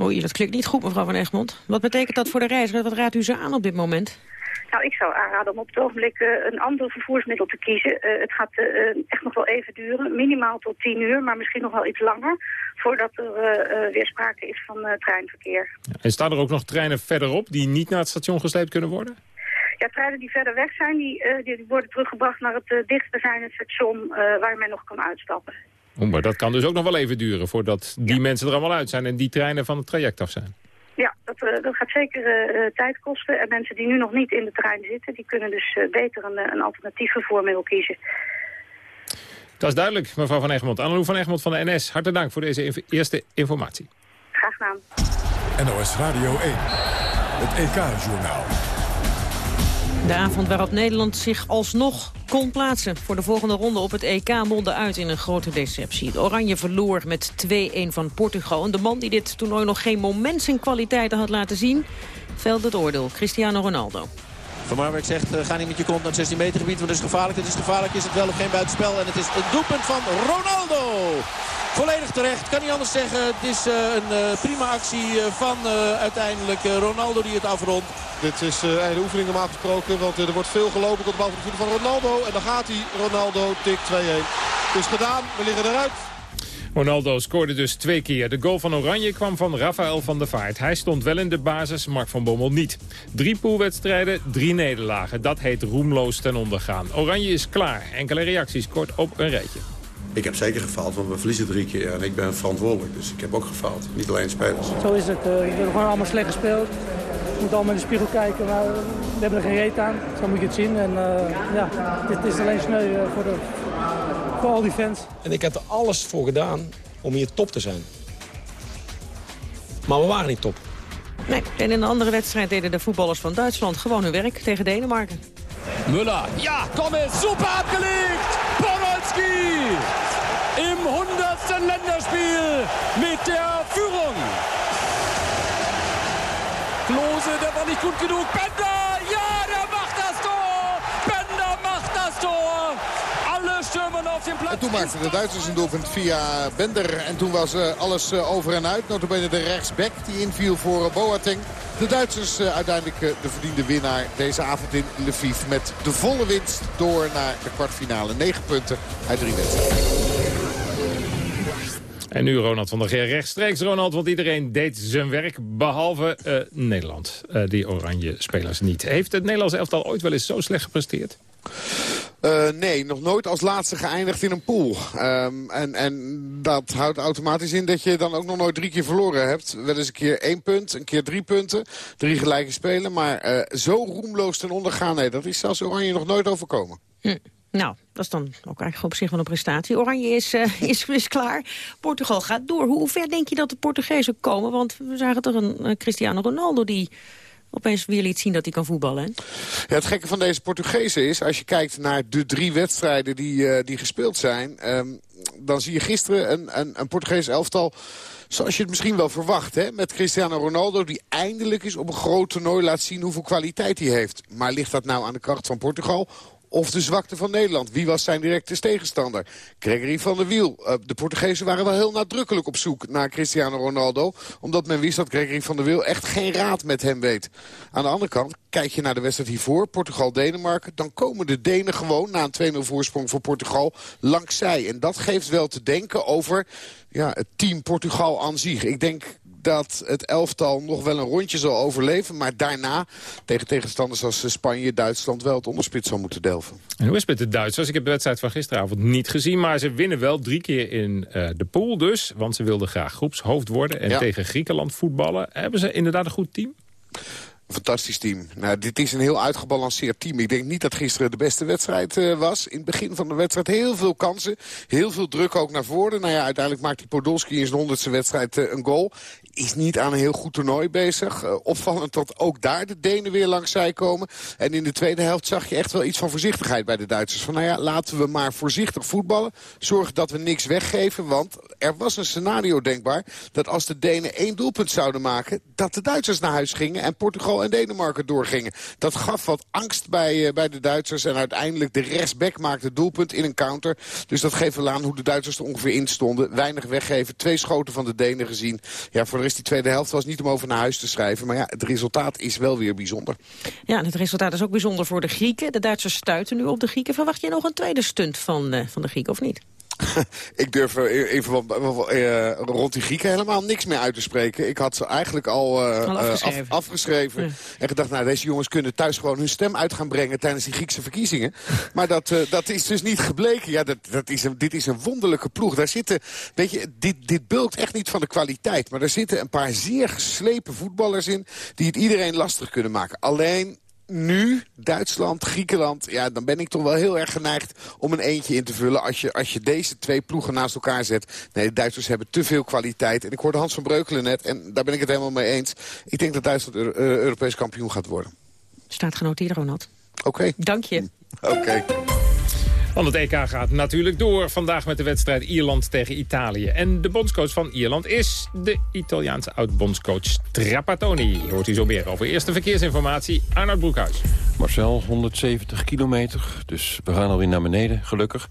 Oei, dat klinkt niet goed mevrouw Van Egmond. Wat betekent dat voor de reiziger? Wat raadt u ze aan op dit moment? Nou, ik zou aanraden om op het ogenblik uh, een ander vervoersmiddel te kiezen. Uh, het gaat uh, echt nog wel even duren, minimaal tot tien uur, maar misschien nog wel iets langer, voordat er weer sprake is van treinverkeer. En staan er ook nog treinen verderop die niet naar het station gesleept kunnen worden? Ja, treinen die verder weg zijn, die, die worden teruggebracht naar het dichtstbijzijnde station waar men nog kan uitstappen. Oh, maar dat kan dus ook nog wel even duren voordat die ja. mensen er allemaal uit zijn en die treinen van het traject af zijn. Ja, dat, uh, dat gaat zeker uh, tijd kosten. En mensen die nu nog niet in de trein zitten... die kunnen dus uh, beter een, een alternatief vervoermiddel kiezen. Dat is duidelijk, mevrouw Van Egmond. Annelou van Egmond van de NS, hartelijk dank voor deze inf eerste informatie. Graag gedaan. NOS Radio 1, het EK-journaal. De avond waarop Nederland zich alsnog kon plaatsen voor de volgende ronde op het EK mondde uit in een grote deceptie. Het Oranje verloor met 2-1 van Portugal. En de man die dit toernooi nog geen moment zijn kwaliteiten had laten zien, velde het oordeel. Cristiano Ronaldo. Van Marwijk zegt, uh, ga niet met je kont naar het 16 meter gebied, want het is gevaarlijk. Het is gevaarlijk, is het wel of geen buitenspel. En het is een doelpunt van Ronaldo. Volledig terecht, kan niet anders zeggen. Het is uh, een uh, prima actie van uiteindelijk Ronaldo die het afrondt. Dit is uh, de oefening normaal gesproken, want uh, er wordt veel gelopen tot de bal van Ronaldo. En dan gaat hij, Ronaldo, tik 2-1. Het is gedaan, we liggen eruit. Ronaldo scoorde dus twee keer. De goal van Oranje kwam van Rafael van der Vaart. Hij stond wel in de basis, Mark van Bommel niet. Drie poolwedstrijden, drie nederlagen. Dat heet roemloos ten onder gaan. Oranje is klaar. Enkele reacties kort op een rijtje. Ik heb zeker gefaald, want we verliezen drie keer en ik ben verantwoordelijk. Dus ik heb ook gefaald, niet alleen spelers. Zo is het. We hebben gewoon allemaal slecht gespeeld. We moeten allemaal in de spiegel kijken, maar we hebben er geen reet aan. Zo moet je het zien. En uh, ja, dit is alleen sneu uh, voor, de, voor al die fans. En ik heb er alles voor gedaan om hier top te zijn. Maar we waren niet top. Nee, en in een andere wedstrijd deden de voetballers van Duitsland gewoon hun werk tegen Denemarken. Müller, ja, kom eens, super abgelegt! Podolski im 100. Länderspiel mit der Führung. Klose, der war nicht gut genug. Bender, ja, der macht En toen maakten de Duitsers een doelpunt via Bender. En toen was uh, alles uh, over en uit. Notabene de rechtsback die inviel voor uh, Boateng. De Duitsers uiteindelijk de verdiende winnaar deze avond in Lviv. Met de volle winst door naar de kwartfinale. 9 punten uit drie wedstrijden. En nu Ronald van der Geer rechtstreeks, Ronald, want iedereen deed zijn werk, behalve Nederland. Die oranje spelers niet. Heeft het Nederlands elftal ooit wel eens zo slecht gepresteerd? Uh, nee, nog nooit als laatste geëindigd in een pool. Um, en, en dat houdt automatisch in dat je dan ook nog nooit drie keer verloren hebt. Wel eens een keer één punt, een keer drie punten. Drie gelijke spelen, maar uh, zo roemloos ten onder gaan... nee, dat is zelfs Oranje nog nooit overkomen. Hm. Nou, dat is dan ook eigenlijk op zich wel een prestatie. Oranje is, uh, [laughs] is, is klaar. Portugal gaat door. Hoe ver denk je dat de Portugezen komen? Want we zagen toch een Cristiano Ronaldo die opeens weer liet zien dat hij kan voetballen. Ja, het gekke van deze Portugezen is, als je kijkt naar de drie wedstrijden die, uh, die gespeeld zijn... Um, dan zie je gisteren een, een, een Portugees elftal zoals je het misschien wel verwacht. Hè? Met Cristiano Ronaldo die eindelijk eens op een groot toernooi laat zien hoeveel kwaliteit hij heeft. Maar ligt dat nou aan de kracht van Portugal of de zwakte van Nederland. Wie was zijn directe tegenstander? Gregory van der Wiel. Uh, de Portugezen waren wel heel nadrukkelijk op zoek naar Cristiano Ronaldo. Omdat men wist dat Gregory van der Wiel echt geen raad met hem weet. Aan de andere kant, kijk je naar de wedstrijd hiervoor. Portugal-Denemarken. Dan komen de Denen gewoon na een 2-0 voorsprong voor Portugal langs zij. En dat geeft wel te denken over ja, het team Portugal aan zich. Ik denk dat het elftal nog wel een rondje zal overleven. Maar daarna tegen tegenstanders als Spanje, Duitsland... wel het onderspit zal moeten delven. En hoe is het met de Duitsers? Ik heb de wedstrijd van gisteravond niet gezien. Maar ze winnen wel drie keer in uh, de pool dus. Want ze wilden graag groepshoofd worden. En ja. tegen Griekenland voetballen. Hebben ze inderdaad een goed team? Fantastisch team. Nou, dit is een heel uitgebalanceerd team. Ik denk niet dat gisteren de beste wedstrijd uh, was. In het begin van de wedstrijd heel veel kansen. Heel veel druk ook naar voren. Nou ja, uiteindelijk maakt die Podolski in zijn honderdste wedstrijd uh, een goal. Is niet aan een heel goed toernooi bezig. Uh, opvallend dat ook daar de Denen weer langs zij komen. En in de tweede helft zag je echt wel iets van voorzichtigheid bij de Duitsers. Van nou ja, laten we maar voorzichtig voetballen. Zorgen dat we niks weggeven. Want er was een scenario denkbaar dat als de Denen één doelpunt zouden maken... dat de Duitsers naar huis gingen en Portugal en Denemarken doorgingen. Dat gaf wat angst bij, uh, bij de Duitsers. En uiteindelijk de rechtsback maakte het doelpunt in een counter. Dus dat geeft wel aan hoe de Duitsers er ongeveer in stonden. Weinig weggeven. Twee schoten van de Denen gezien. Ja, voor de rest die tweede helft was niet om over naar huis te schrijven. Maar ja, het resultaat is wel weer bijzonder. Ja, en het resultaat is ook bijzonder voor de Grieken. De Duitsers stuiten nu op de Grieken. Verwacht je nog een tweede stunt van, uh, van de Grieken of niet? [laughs] ik durf even uh, rond die Grieken helemaal niks meer uit te spreken. Ik had ze eigenlijk al, uh, al afgeschreven, af, afgeschreven ja. en gedacht... nou, deze jongens kunnen thuis gewoon hun stem uit gaan brengen... tijdens die Griekse verkiezingen. [laughs] maar dat, uh, dat is dus niet gebleken. Ja, dat, dat is een, dit is een wonderlijke ploeg. Daar zitten, weet je, dit, dit bulkt echt niet van de kwaliteit. Maar er zitten een paar zeer geslepen voetballers in... die het iedereen lastig kunnen maken. Alleen nu, Duitsland, Griekenland... ja, dan ben ik toch wel heel erg geneigd om een eentje in te vullen... als je, als je deze twee ploegen naast elkaar zet. Nee, de Duitsers hebben te veel kwaliteit. En ik hoorde Hans van Breukelen net, en daar ben ik het helemaal mee eens. Ik denk dat Duitsland Euro Europees kampioen gaat worden. Staat genoteerd, Ronald. Oké. Okay. Dank je. Oké. Okay. Want het EK gaat natuurlijk door. Vandaag met de wedstrijd Ierland tegen Italië. En de bondscoach van Ierland is de Italiaanse oud-bondscoach Trapattoni. Hoort u zo meer over. Eerste verkeersinformatie, Arnoud Broekhuis. Marcel, 170 kilometer, dus we gaan alweer naar beneden, gelukkig.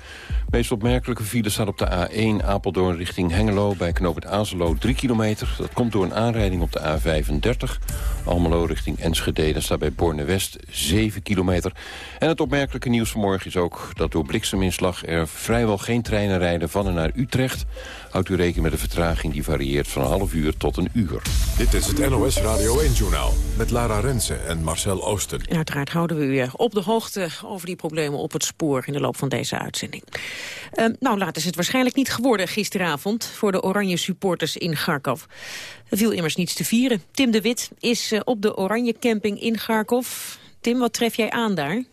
Meest opmerkelijke file staat op de A1 Apeldoorn richting Hengelo... bij knoop het Azelo 3 kilometer. Dat komt door een aanrijding op de A35. Almelo richting Enschede, daar staat bij Borne-West 7 kilometer. En het opmerkelijke nieuws vanmorgen is ook... dat door blikseminslag er vrijwel geen treinen rijden van en naar Utrecht. Houdt u rekening met een vertraging die varieert van een half uur tot een uur. Dit is het NOS Radio 1-journaal met Lara Rensen en Marcel Oosten. En uiteraard houden we u weer op de hoogte over die problemen op het spoor in de loop van deze uitzending. Ehm, nou, laat is het waarschijnlijk niet geworden gisteravond voor de oranje supporters in Kharkov. Er viel immers niets te vieren. Tim de Wit is eh, op de oranje camping in Kharkov. Tim, wat tref jij aan daar?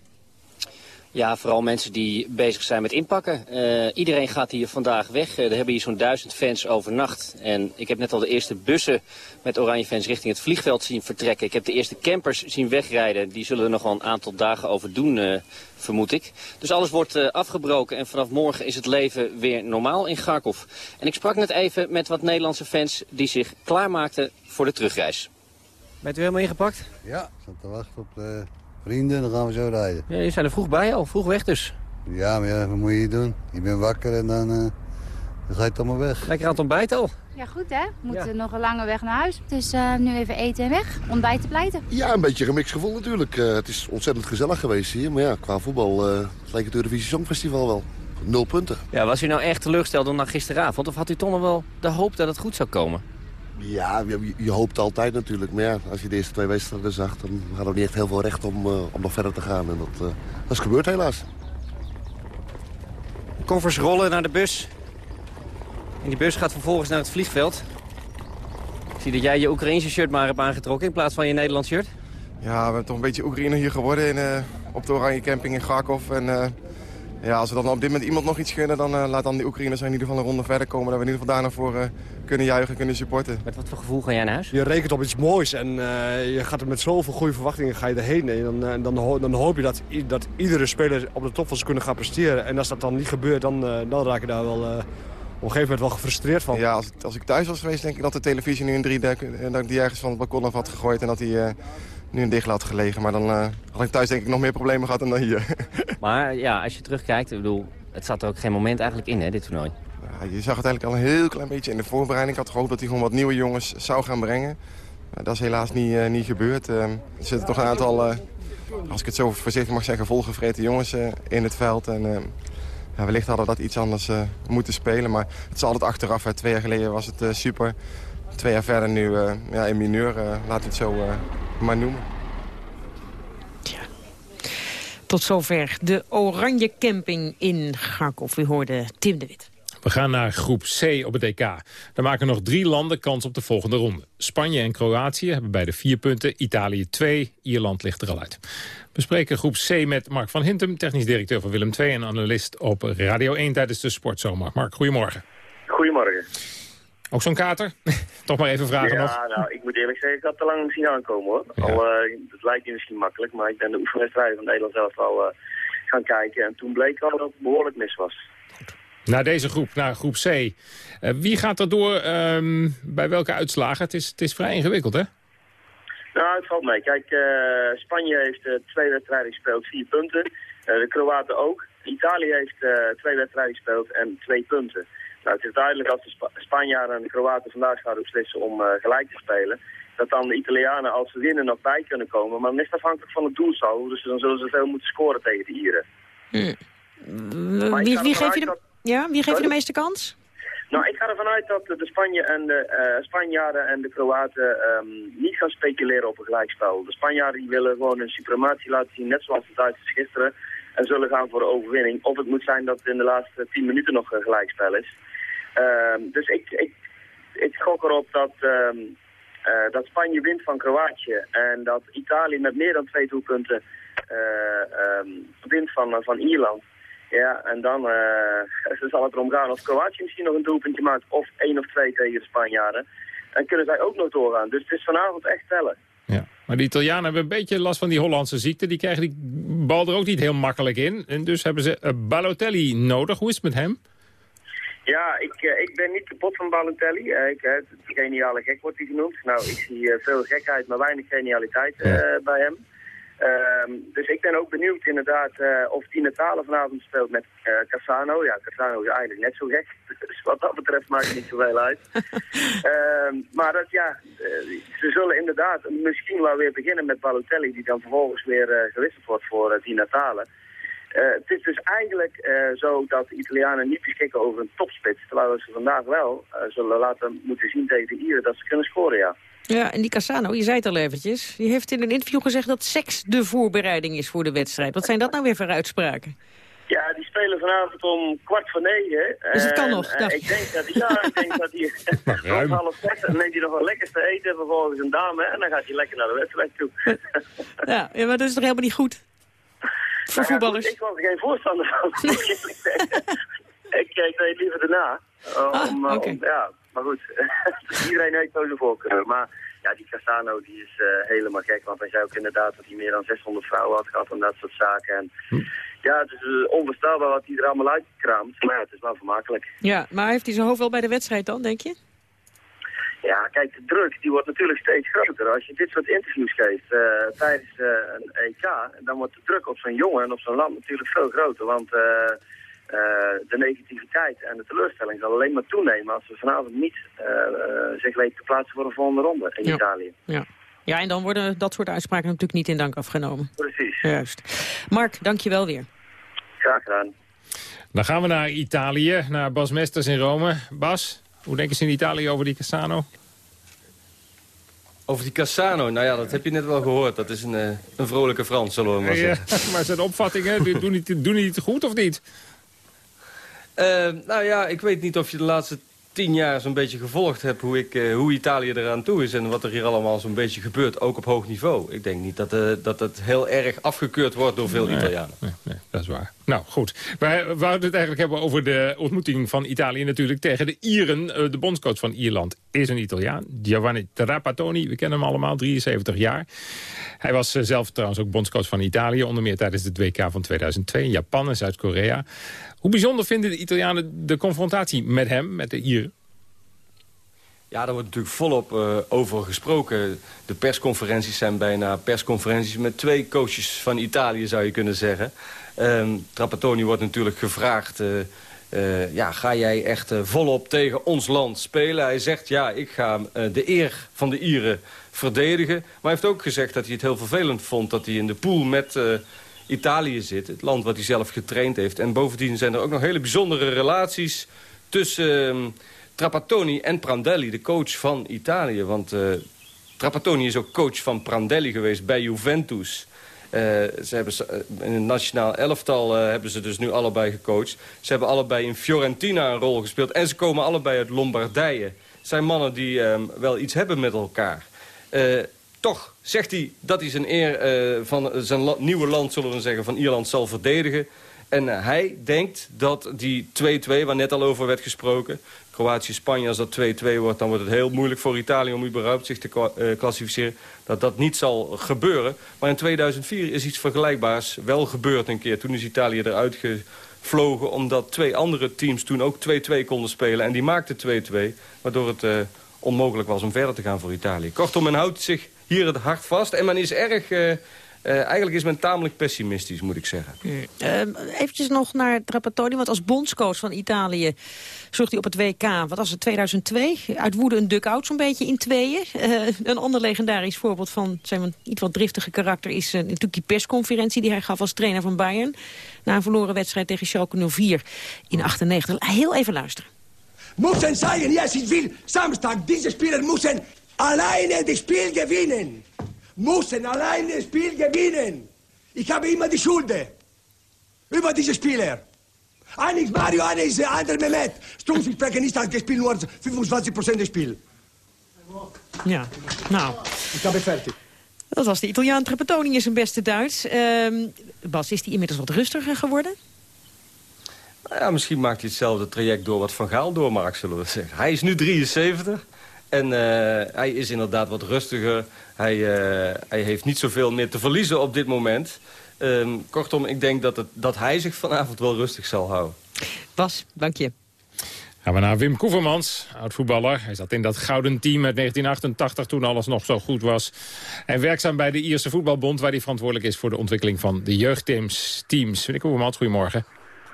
Ja, vooral mensen die bezig zijn met inpakken. Uh, iedereen gaat hier vandaag weg. Uh, er hebben hier zo'n duizend fans overnacht. En ik heb net al de eerste bussen met oranje fans richting het vliegveld zien vertrekken. Ik heb de eerste campers zien wegrijden. Die zullen er nog wel een aantal dagen over doen, uh, vermoed ik. Dus alles wordt afgebroken en vanaf morgen is het leven weer normaal in Kharkov. En ik sprak net even met wat Nederlandse fans die zich klaarmaakten voor de terugreis. Bent u helemaal ingepakt? Ja, ik zat te wachten op de vrienden, dan gaan we zo rijden. Ja, je zijn er vroeg bij al, vroeg weg dus. Ja, maar ja, wat moet je hier doen? Je bent wakker en dan, uh, dan ga je het allemaal weg. Lekker aan het ontbijt al. Ja, goed hè. We moeten ja. nog een lange weg naar huis. Dus uh, nu even eten en weg. Ontbijten pleiten. Ja, een beetje gemixt gevoel natuurlijk. Uh, het is ontzettend gezellig geweest hier. Maar ja, qua voetbal uh, het leek het Eurovisie Songfestival wel. Nul punten. Ja, was u nou echt teleurgesteld dan na gisteravond? Of had u toch nog wel de hoop dat het goed zou komen? Ja, je, je, hoopt altijd natuurlijk. Maar ja, als je de eerste twee wedstrijden zag... dan had ook niet echt heel veel recht om, uh, om nog verder te gaan. En dat, uh, dat is gebeurd helaas. Koffers rollen naar de bus. En die bus gaat vervolgens naar het vliegveld. Ik zie dat jij je Oekraïnse shirt maar hebt aangetrokken in plaats van je Nederlands shirt. Ja, we hebben toch een beetje Oekraïne hier geworden in, uh, op de Oranje Camping in Kharkov. En ja, als we dan op dit moment iemand nog iets gunnen... dan uh, laat dan de Oekraïners in ieder geval een ronde verder komen. Dat we in ieder geval daarna voor uh, kunnen juichen, kunnen supporten. Met wat voor gevoel ga jij naar huis? Je rekent op iets moois en uh, je gaat er met zoveel goede verwachtingen ga je erheen. En dan, dan, ho dan, hoop je dat, dat iedere speler op de top van ze kunnen gaan presteren. En als dat dan niet gebeurt, dan, dan raak je daar wel... op een gegeven moment wel gefrustreerd van. Ja, als, als ik thuis was geweest, denk ik dat de televisie nu in drie dat ik die ergens van het balkon af had gegooid en dat hij nu een dicht had gelegen. Maar dan uh, had ik thuis denk ik nog meer problemen gehad dan dan hier. [laughs] maar ja, als je terugkijkt, ik bedoel, het zat er ook geen moment eigenlijk in, hè, dit toernooi. Ja, je zag het eigenlijk al een heel klein beetje in de voorbereiding. Ik had gehoopt dat hij gewoon wat nieuwe jongens zou gaan brengen. Dat is helaas niet, uh, niet gebeurd. Uh, er zitten toch een aantal, als ik het zo voorzichtig mag zeggen, volgevreten jongens in het veld. En ja, wellicht hadden we dat iets anders moeten spelen. Maar het is altijd achteraf. Hè. Twee jaar geleden was het super. Twee jaar verder nu ja, in mineur, laat het zo maar noemen. Tja. Tot zover de Oranje Camping in Garkov. U hoorde Tim de Wit. We gaan naar groep C op het EK. Daar maken nog drie landen kans op de volgende ronde. Spanje en Kroatië hebben beide vier punten, Italië twee, Ierland ligt er al uit. We spreken groep C met Mark van Hintem, technisch directeur van Willem II... en analist op Radio 1 tijdens de Sportzomer. Mark, goedemorgen. Goedemorgen. Ook zo'n kater? [laughs] Toch maar even vragen ja, nog. Ja, nou, ik moet eerlijk zeggen, ik had te lang misschien aankomen hoor. Ja. Al, uh, het lijkt je misschien makkelijk, maar ik ben de oefenwedstrijden van Nederland zelf al uh, gaan kijken. En toen bleek al dat het behoorlijk mis was. Naar deze groep, naar groep C. Uh, wie gaat er door um, bij welke uitslagen? Het is, het is vrij ingewikkeld, hè? Nou, het valt mee. Kijk, Spanje heeft twee wedstrijden gespeeld, vier punten. de Kroaten ook. Italië heeft twee wedstrijden gespeeld en twee punten. Nou, het is duidelijk als de Spa Spanjaarden en de Kroaten vandaag zouden beslissen om uh, gelijk te spelen, dat dan de Italianen als ze winnen nog bij kunnen komen. Maar dan is het afhankelijk van het doelsaldo, dus dan zullen ze veel moeten scoren tegen de Ieren. Hmm. Wie, wie geef je de, ja, wie geeft je de meeste kans? Nou, ik ga ervan uit dat de Spanje en de uh, Spanjaarden en de Kroaten um, niet gaan speculeren op een gelijkspel. De Spanjaarden die willen gewoon een suprematie laten zien, net zoals de Duitsers gisteren. En zullen gaan voor de overwinning. Of het moet zijn dat het in de laatste tien minuten nog een gelijkspel is. Um, dus ik, ik, ik gok erop dat, um, uh, dat Spanje wint van Kroatië en dat Italië met meer dan twee doelpunten uh, um, wint van, van Ierland. Ja, en dan [laughs] uh, zal het erom gaan of Kroatië misschien nog een doelpuntje maakt of één of twee tegen de Spanjaarden. En kunnen zij ook nog doorgaan. Dus het is vanavond echt tellen. Ja, maar de Italianen hebben een beetje last van die Hollandse ziekte. Die krijgen die bal er ook niet heel makkelijk in. En dus hebben ze Balotelli nodig. Hoe is het met hem? Ja, ik, uh, ik ben niet kapot van Balotelli. Uh, ik, het geniale gek wordt hij genoemd. Nou, ik zie veel gekheid, maar weinig genialiteit ja. bij hem. Ehm, dus ik ben ook benieuwd inderdaad uh, of Tina Talen vanavond speelt met uh, Cassano. Ja, Cassano is eigenlijk net zo gek. [laughs] Dus wat dat betreft maakt het niet zoveel uit. [laughs] Ehm, maar dat, ja, ze zullen inderdaad misschien wel weer beginnen met Balotelli... die dan vervolgens weer gewisseld wordt voor Tina Talen. Het is dus eigenlijk zo dat de Italianen niet beschikken over een topspits. Terwijl ze vandaag wel zullen laten moeten zien tegen de Ieren dat ze kunnen scoren, ja. Ja, en die Cassano, je zei het al eventjes... die heeft in een interview gezegd dat seks de voorbereiding is voor de wedstrijd. Wat zijn dat nou weer voor uitspraken? Ja, die spelen vanavond om kwart voor negen. Dus het kan nog. Uh, ik denk dat, ja, ik denk dat hij [laughs] [laughs] om half zes, dan neemt hij nog wat lekkers te eten, vervolgens een dame, en dan gaat hij lekker naar de wedstrijd toe. ja, ja, maar dat is toch helemaal niet goed? Voor nou voetballers? ik was er geen voorstander van, [laughs] [laughs] ik kijk er liever daarna. Ah, om, ah, okay. ja, maar goed, [laughs] iedereen heeft zo zijn voorkeur. Maar ja, die Castano die is uh, helemaal gek. Want hij zei ook inderdaad dat hij meer dan 600 vrouwen had gehad en dat soort zaken. En hm. ja, het is uh, onvoorstelbaar wat hij er allemaal uitkraamt. Maar ja, het is wel vermakelijk. Ja, maar heeft hij zijn hoofd wel bij de wedstrijd dan, denk je? Ja, kijk, de druk die wordt natuurlijk steeds groter. Als je dit soort interviews geeft uh, tijdens een EK, dan wordt de druk op zo'n jongen en op zo'n land natuurlijk veel groter. Want eh, de negativiteit en de teleurstelling zal alleen maar toenemen als we vanavond niet uh, zich weten te plaatsen voor een volgende ronde in Italië. Ja. ja, en dan worden dat soort uitspraken natuurlijk niet in dank afgenomen. Precies. Juist. Mark, dank je wel weer. Graag gedaan. Dan gaan we naar Italië, naar Bas Mesters in Rome. Bas, hoe denken ze in Italië over die Cassano? Over die Cassano, nou ja, dat heb je net wel gehoord. Dat is een, een vrolijke Frans, zullen we maar zeggen. Ja, [laughs] maar zijn opvattingen, doen niet, doen niet goed of niet? Uh, nou ja, ik weet niet of je de laatste tien jaar zo'n beetje gevolgd hebt... Hoe, ik, uh, hoe Italië eraan toe is en wat er hier allemaal zo'n beetje gebeurt. Ook op hoog niveau. Ik denk niet dat, uh, dat het heel erg afgekeurd wordt door veel Italianen. Nee, nee, dat is waar. Nou, goed. Wij wouden het eigenlijk hebben over de ontmoeting van Italië natuurlijk tegen de Ieren. Uh, de bondscoach van Ierland is een Italiaan. Giovanni Trapattoni, we kennen hem allemaal, 73 jaar. Hij was zelf trouwens ook bondscoach van Italië. Onder meer tijdens de WK van 2002 in Japan en Zuid-Korea. Hoe bijzonder vinden de Italianen de confrontatie met hem, met de Ieren? Ja, daar wordt natuurlijk volop uh, over gesproken. De persconferenties zijn bijna persconferenties met twee coaches van Italië, zou je kunnen zeggen. Um, Trapattoni wordt natuurlijk gevraagd... Uh, uh, ja, ga jij echt volop tegen ons land spelen? Hij zegt, ja, ik ga de eer van de Ieren verdedigen. Maar hij heeft ook gezegd dat hij het heel vervelend vond... dat hij in de pool met Italië zit. Het land wat hij zelf getraind heeft. En bovendien zijn er ook nog hele bijzondere relaties tussen uh, Trapattoni en Prandelli, de coach van Italië. Want uh, Trapattoni is ook coach van Prandelli geweest bij Juventus. Uh, ze hebben, in het nationaal elftal hebben ze dus nu allebei gecoacht. Ze hebben allebei in Fiorentina een rol gespeeld. En ze komen allebei uit Lombardije. Het zijn mannen die ehm, wel iets hebben met elkaar. Toch zegt hij dat hij zijn eer uh, van zijn nieuwe land, zullen we zeggen, van Ierland zal verdedigen. En uh, hij denkt dat die 2-2, waar net al over werd gesproken... Kroatië-Spanje, als dat 2-2 wordt... dan wordt het heel moeilijk voor Italië om überhaupt zich te uh, klassificeren. Dat dat niet zal gebeuren. Maar in 2004 is iets vergelijkbaars wel gebeurd een keer. Toen is Italië eruit gevlogen... omdat twee andere teams toen ook 2-2 konden spelen. En die maakten 2-2, waardoor het onmogelijk was om verder te gaan voor Italië. Kortom, men houdt zich hier het hart vast. En men is erg... Uh, uh, eigenlijk is men tamelijk pessimistisch, moet ik zeggen. Uh, eventjes nog naar Trapattoni, want als bondscoach van Italië zocht hij op het WK, wat was het, 2002? Uit woede een duck-out zo'n beetje in tweeën. Uh, een ander legendarisch voorbeeld van zijn iets wat driftige karakter is natuurlijk die persconferentie die hij gaf als trainer van Bayern. Na een verloren wedstrijd tegen Schalke 04 in 98. Heel even luisteren. Moeten zeggen, yes, ik wil samstag, deze speler moeten alleine das Spiel gewinnen. Müssen alleine das Spiel gewinnen. Ich habe immer die Schuld über diese Spieler. Einer ist Mario, einer ist der andere Mehmet. Stroms, ich spreche nicht, hat gespielt nur 25% des Spiels. Ja, nou. Ik heb fertig. Dat was de Italiaan Trapattoni in zijn beste Duits. Uh, Bas, is die inmiddels wat rustiger geworden? Nou ja, misschien maakt hij hetzelfde traject door wat Van Gaal doormaakt, zullen we zeggen. Hij is nu 73. En uh, hij is inderdaad wat rustiger. Hij, uh, hij heeft niet zoveel meer te verliezen op dit moment. Um, kortom, ik denk dat, het, dat hij zich vanavond wel rustig zal houden. Bas, dank je. Gaan we naar Wim Koevermans, oud-voetballer. Hij zat in dat gouden team uit 1988 toen alles nog zo goed was. En werkzaam bij de Ierse Voetbalbond... waar hij verantwoordelijk is voor de ontwikkeling van de jeugdteams. Teams. Meneer Koevermans, goedemorgen.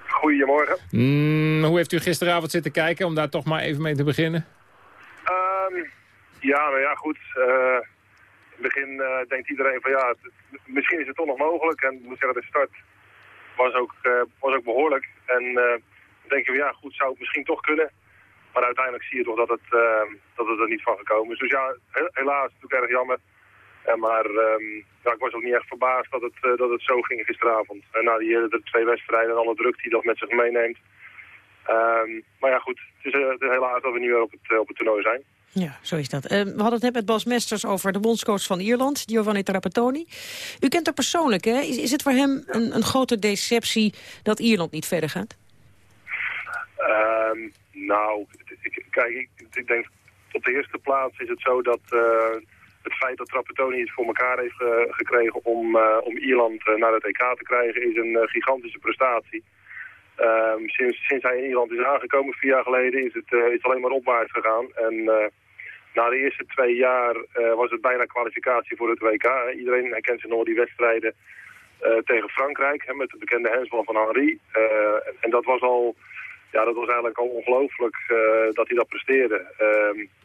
Goedemorgen. Mm, hoe heeft u gisteravond zitten kijken, om daar toch maar even mee te beginnen? Um, ja, nou ja, goed. Uh, in het begin uh, denkt iedereen van ja, het, misschien is het toch nog mogelijk. En ik moet zeggen, de start was ook, uh, was ook behoorlijk. En denk je van ja, goed, zou het misschien toch kunnen. Maar uiteindelijk zie je toch dat het, uh, dat het er niet van gekomen is. Dus ja, helaas, natuurlijk erg jammer. Maar um, ja, ik was ook niet echt verbaasd dat het, dat het zo ging gisteravond. En na die twee wedstrijden en alle druk die dat met zich meeneemt. Maar ja, goed, het is, het is helaas dat we nu weer op het, op het toernooi zijn. Ja, zo is dat. Uh, we hadden het net met Bas Mesters over de bondscoach van Ierland, Giovanni Trapattoni. U kent hem persoonlijk, hè? Is, is het voor hem een, een grote deceptie dat Ierland niet verder gaat? Um, nou, kijk, ik, ik, denk op de eerste plaats is het zo dat uh, het feit dat Trapattoni het voor elkaar heeft uh, gekregen om, uh, om Ierland naar het EK te krijgen is een gigantische prestatie. Um, sinds, sinds hij in Ierland is aangekomen vier jaar geleden is het, is alleen maar opwaarts gegaan. En na de eerste twee jaar was het bijna kwalificatie voor het WK. Iedereen herkent zich nog die wedstrijden tegen Frankrijk hè, met de bekende hensbal van Henri. En, en dat was al ja, dat was eigenlijk al ongelooflijk dat hij dat presteerde.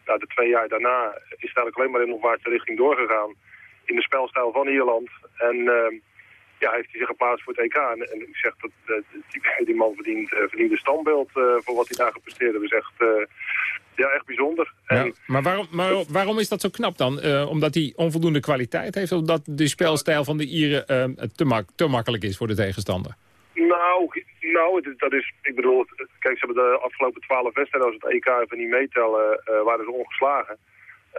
Nou, de twee jaar daarna is het eigenlijk alleen maar in opwaartse richting doorgegaan. In de spelstijl van Ierland. En uh, ja, heeft hij zich geplaatst voor het EK. En, en ik zeg dat die, die, man verdient, uh, verdient een standbeeld voor wat hij daar gepresteerd heeft. Dat is echt, ja, echt bijzonder. Ja, maar, waarom, maar waarom is dat zo knap dan? omdat hij onvoldoende kwaliteit heeft? Of omdat de spelstijl van de Ieren te, mak te makkelijk is voor de tegenstander? Nou, nou, dat is, ik bedoel, kijk, ze hebben de afgelopen twaalf wedstrijden, als het EK even niet meetellen, waren ze ongeslagen.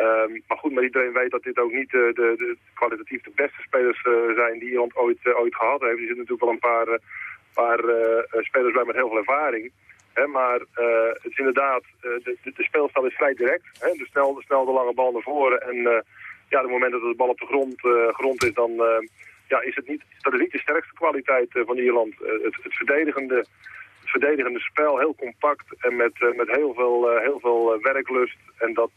Um, maar goed, maar iedereen weet dat dit ook niet de, de, de kwalitatief de beste spelers uh, zijn die Ierland ooit, uh, ooit gehad heeft. Er zitten natuurlijk wel een paar, paar spelers bij met heel veel ervaring. Maar het is inderdaad, de, de, de speelstijl is vrij direct. Hè, de snel, de lange bal naar voren. En ja, op het moment dat de bal op de grond, grond is, dan ja, is het niet, dat is niet de sterkste kwaliteit van Ierland. Het, het, verdedigende, verdedigende spel, heel compact en met, uh, met heel veel, heel veel werklust. En dat,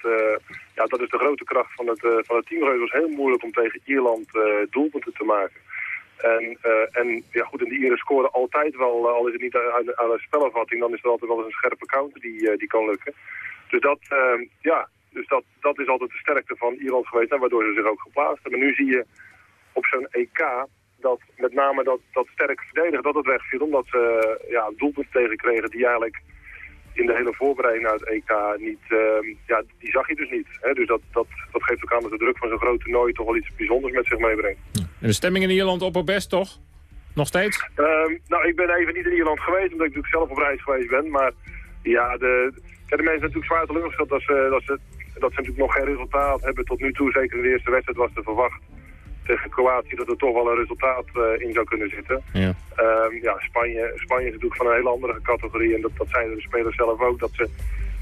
ja, dat is de grote kracht van het, van het team. Het was heel moeilijk om tegen Ierland doelpunten te maken. En, en ja, goed, en de Ieren scoren altijd wel, al is het niet aan, aan de spelafvatting, dan is er altijd wel eens een scherpe counter die, die kan lukken. Dus dat, ja, dus dat, dat is altijd de sterkte van Ierland geweest en waardoor ze zich ook geplaatst hebben. Maar nu zie je op zo'n EK dat met name dat, dat sterk verdedigen dat het wegviel. Omdat ze ja, doelpunten tegenkregen die eigenlijk in de hele voorbereiding naar het EK niet, uh, ja, die zag je dus niet. Hè? Dus dat, dat, dat geeft ook aan dat de druk van zo'n groot toernooi toch wel iets bijzonders met zich meebrengt. En de stemming in Ierland op op best, toch? Nog steeds? Um, nou, ik ben even niet in Ierland geweest, omdat ik natuurlijk zelf op reis geweest ben. Maar ja, de, ja, de mensen natuurlijk zwaar teleurgesteld dat ze, dat, ze, dat ze natuurlijk nog geen resultaat hebben tot nu toe. Zeker in de eerste wedstrijd was te verwacht tegen Kroatië dat er toch wel een resultaat uh, in zou kunnen zitten. Ja, um, ja Spanje, Spanje is natuurlijk van een hele andere categorie en dat, dat zijn de spelers zelf ook. Dat ze,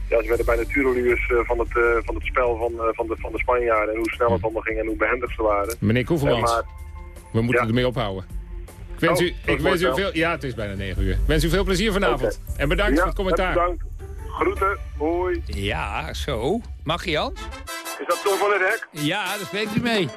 ja, ze werden bijna tureluurs uh, van, het, uh, van het spel van, van, de, van de Spanjaarden en hoe snel het allemaal ging en hoe behendig ze waren. Meneer Koevermans, we moeten ja. ermee ophouden. Ik wens, oh, u, ik wens u veel... Ja, het is bijna 9 uur. Ik wens u veel plezier vanavond. Okay. En bedankt ja, voor het commentaar. Bedankt. Groeten. Hoi. Ja, zo. Mag Jans? Is dat Tom van het Hek? Ja, daar spreekt u mee.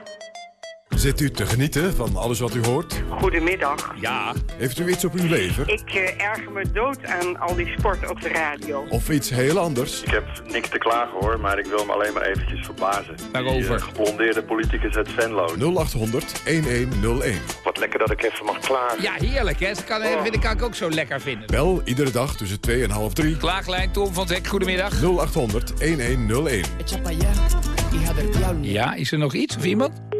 Zit u te genieten van alles wat u hoort? Goedemiddag. Ja. Heeft u iets op uw lever? Ik uh, erger me dood aan al die sport op de radio. Of iets heel anders? Ik heb niks te klagen hoor, maar ik wil me alleen maar eventjes verbazen. Waarover? Die uh, geblondeerde politicus uit Venlo. 0800 1101. Wat lekker dat ik even mag klagen. Ja, heerlijk hè. Dat kan, oh. vind, kan ik ook zo lekker vinden. Bel iedere dag tussen 2 en half 3. Klaaglijn Tom van Zek, goedemiddag. 0800 1101. Ja, is er nog iets of iemand?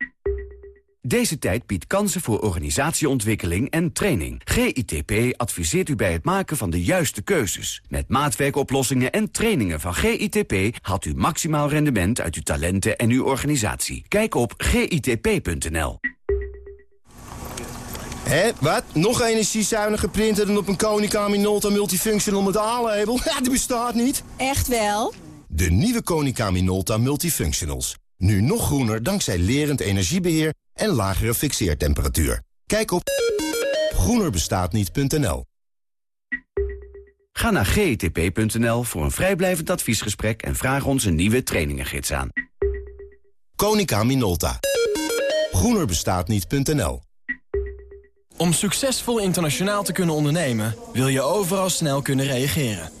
Deze tijd biedt kansen voor organisatieontwikkeling en training. GITP adviseert u bij het maken van de juiste keuzes. Met maatwerkoplossingen en trainingen van GITP... haalt u maximaal rendement uit uw talenten en uw organisatie. Kijk op gitp.nl. Hé, wat? Nog energiezuinige printer dan op een Konica Minolta Multifunctional met A-label? [laughs] Ja, die bestaat niet. Echt wel? De nieuwe Konica Minolta Multifunctionals. Nu nog groener dankzij lerend energiebeheer en lagere fixeertemperatuur. Kijk op groenerbestaatniet.nl Ga naar gitp.nl voor een vrijblijvend adviesgesprek... en vraag ons een nieuwe trainingengids aan. Konica Minolta. groenerbestaatniet.nl Om succesvol internationaal te kunnen ondernemen... wil je overal snel kunnen reageren.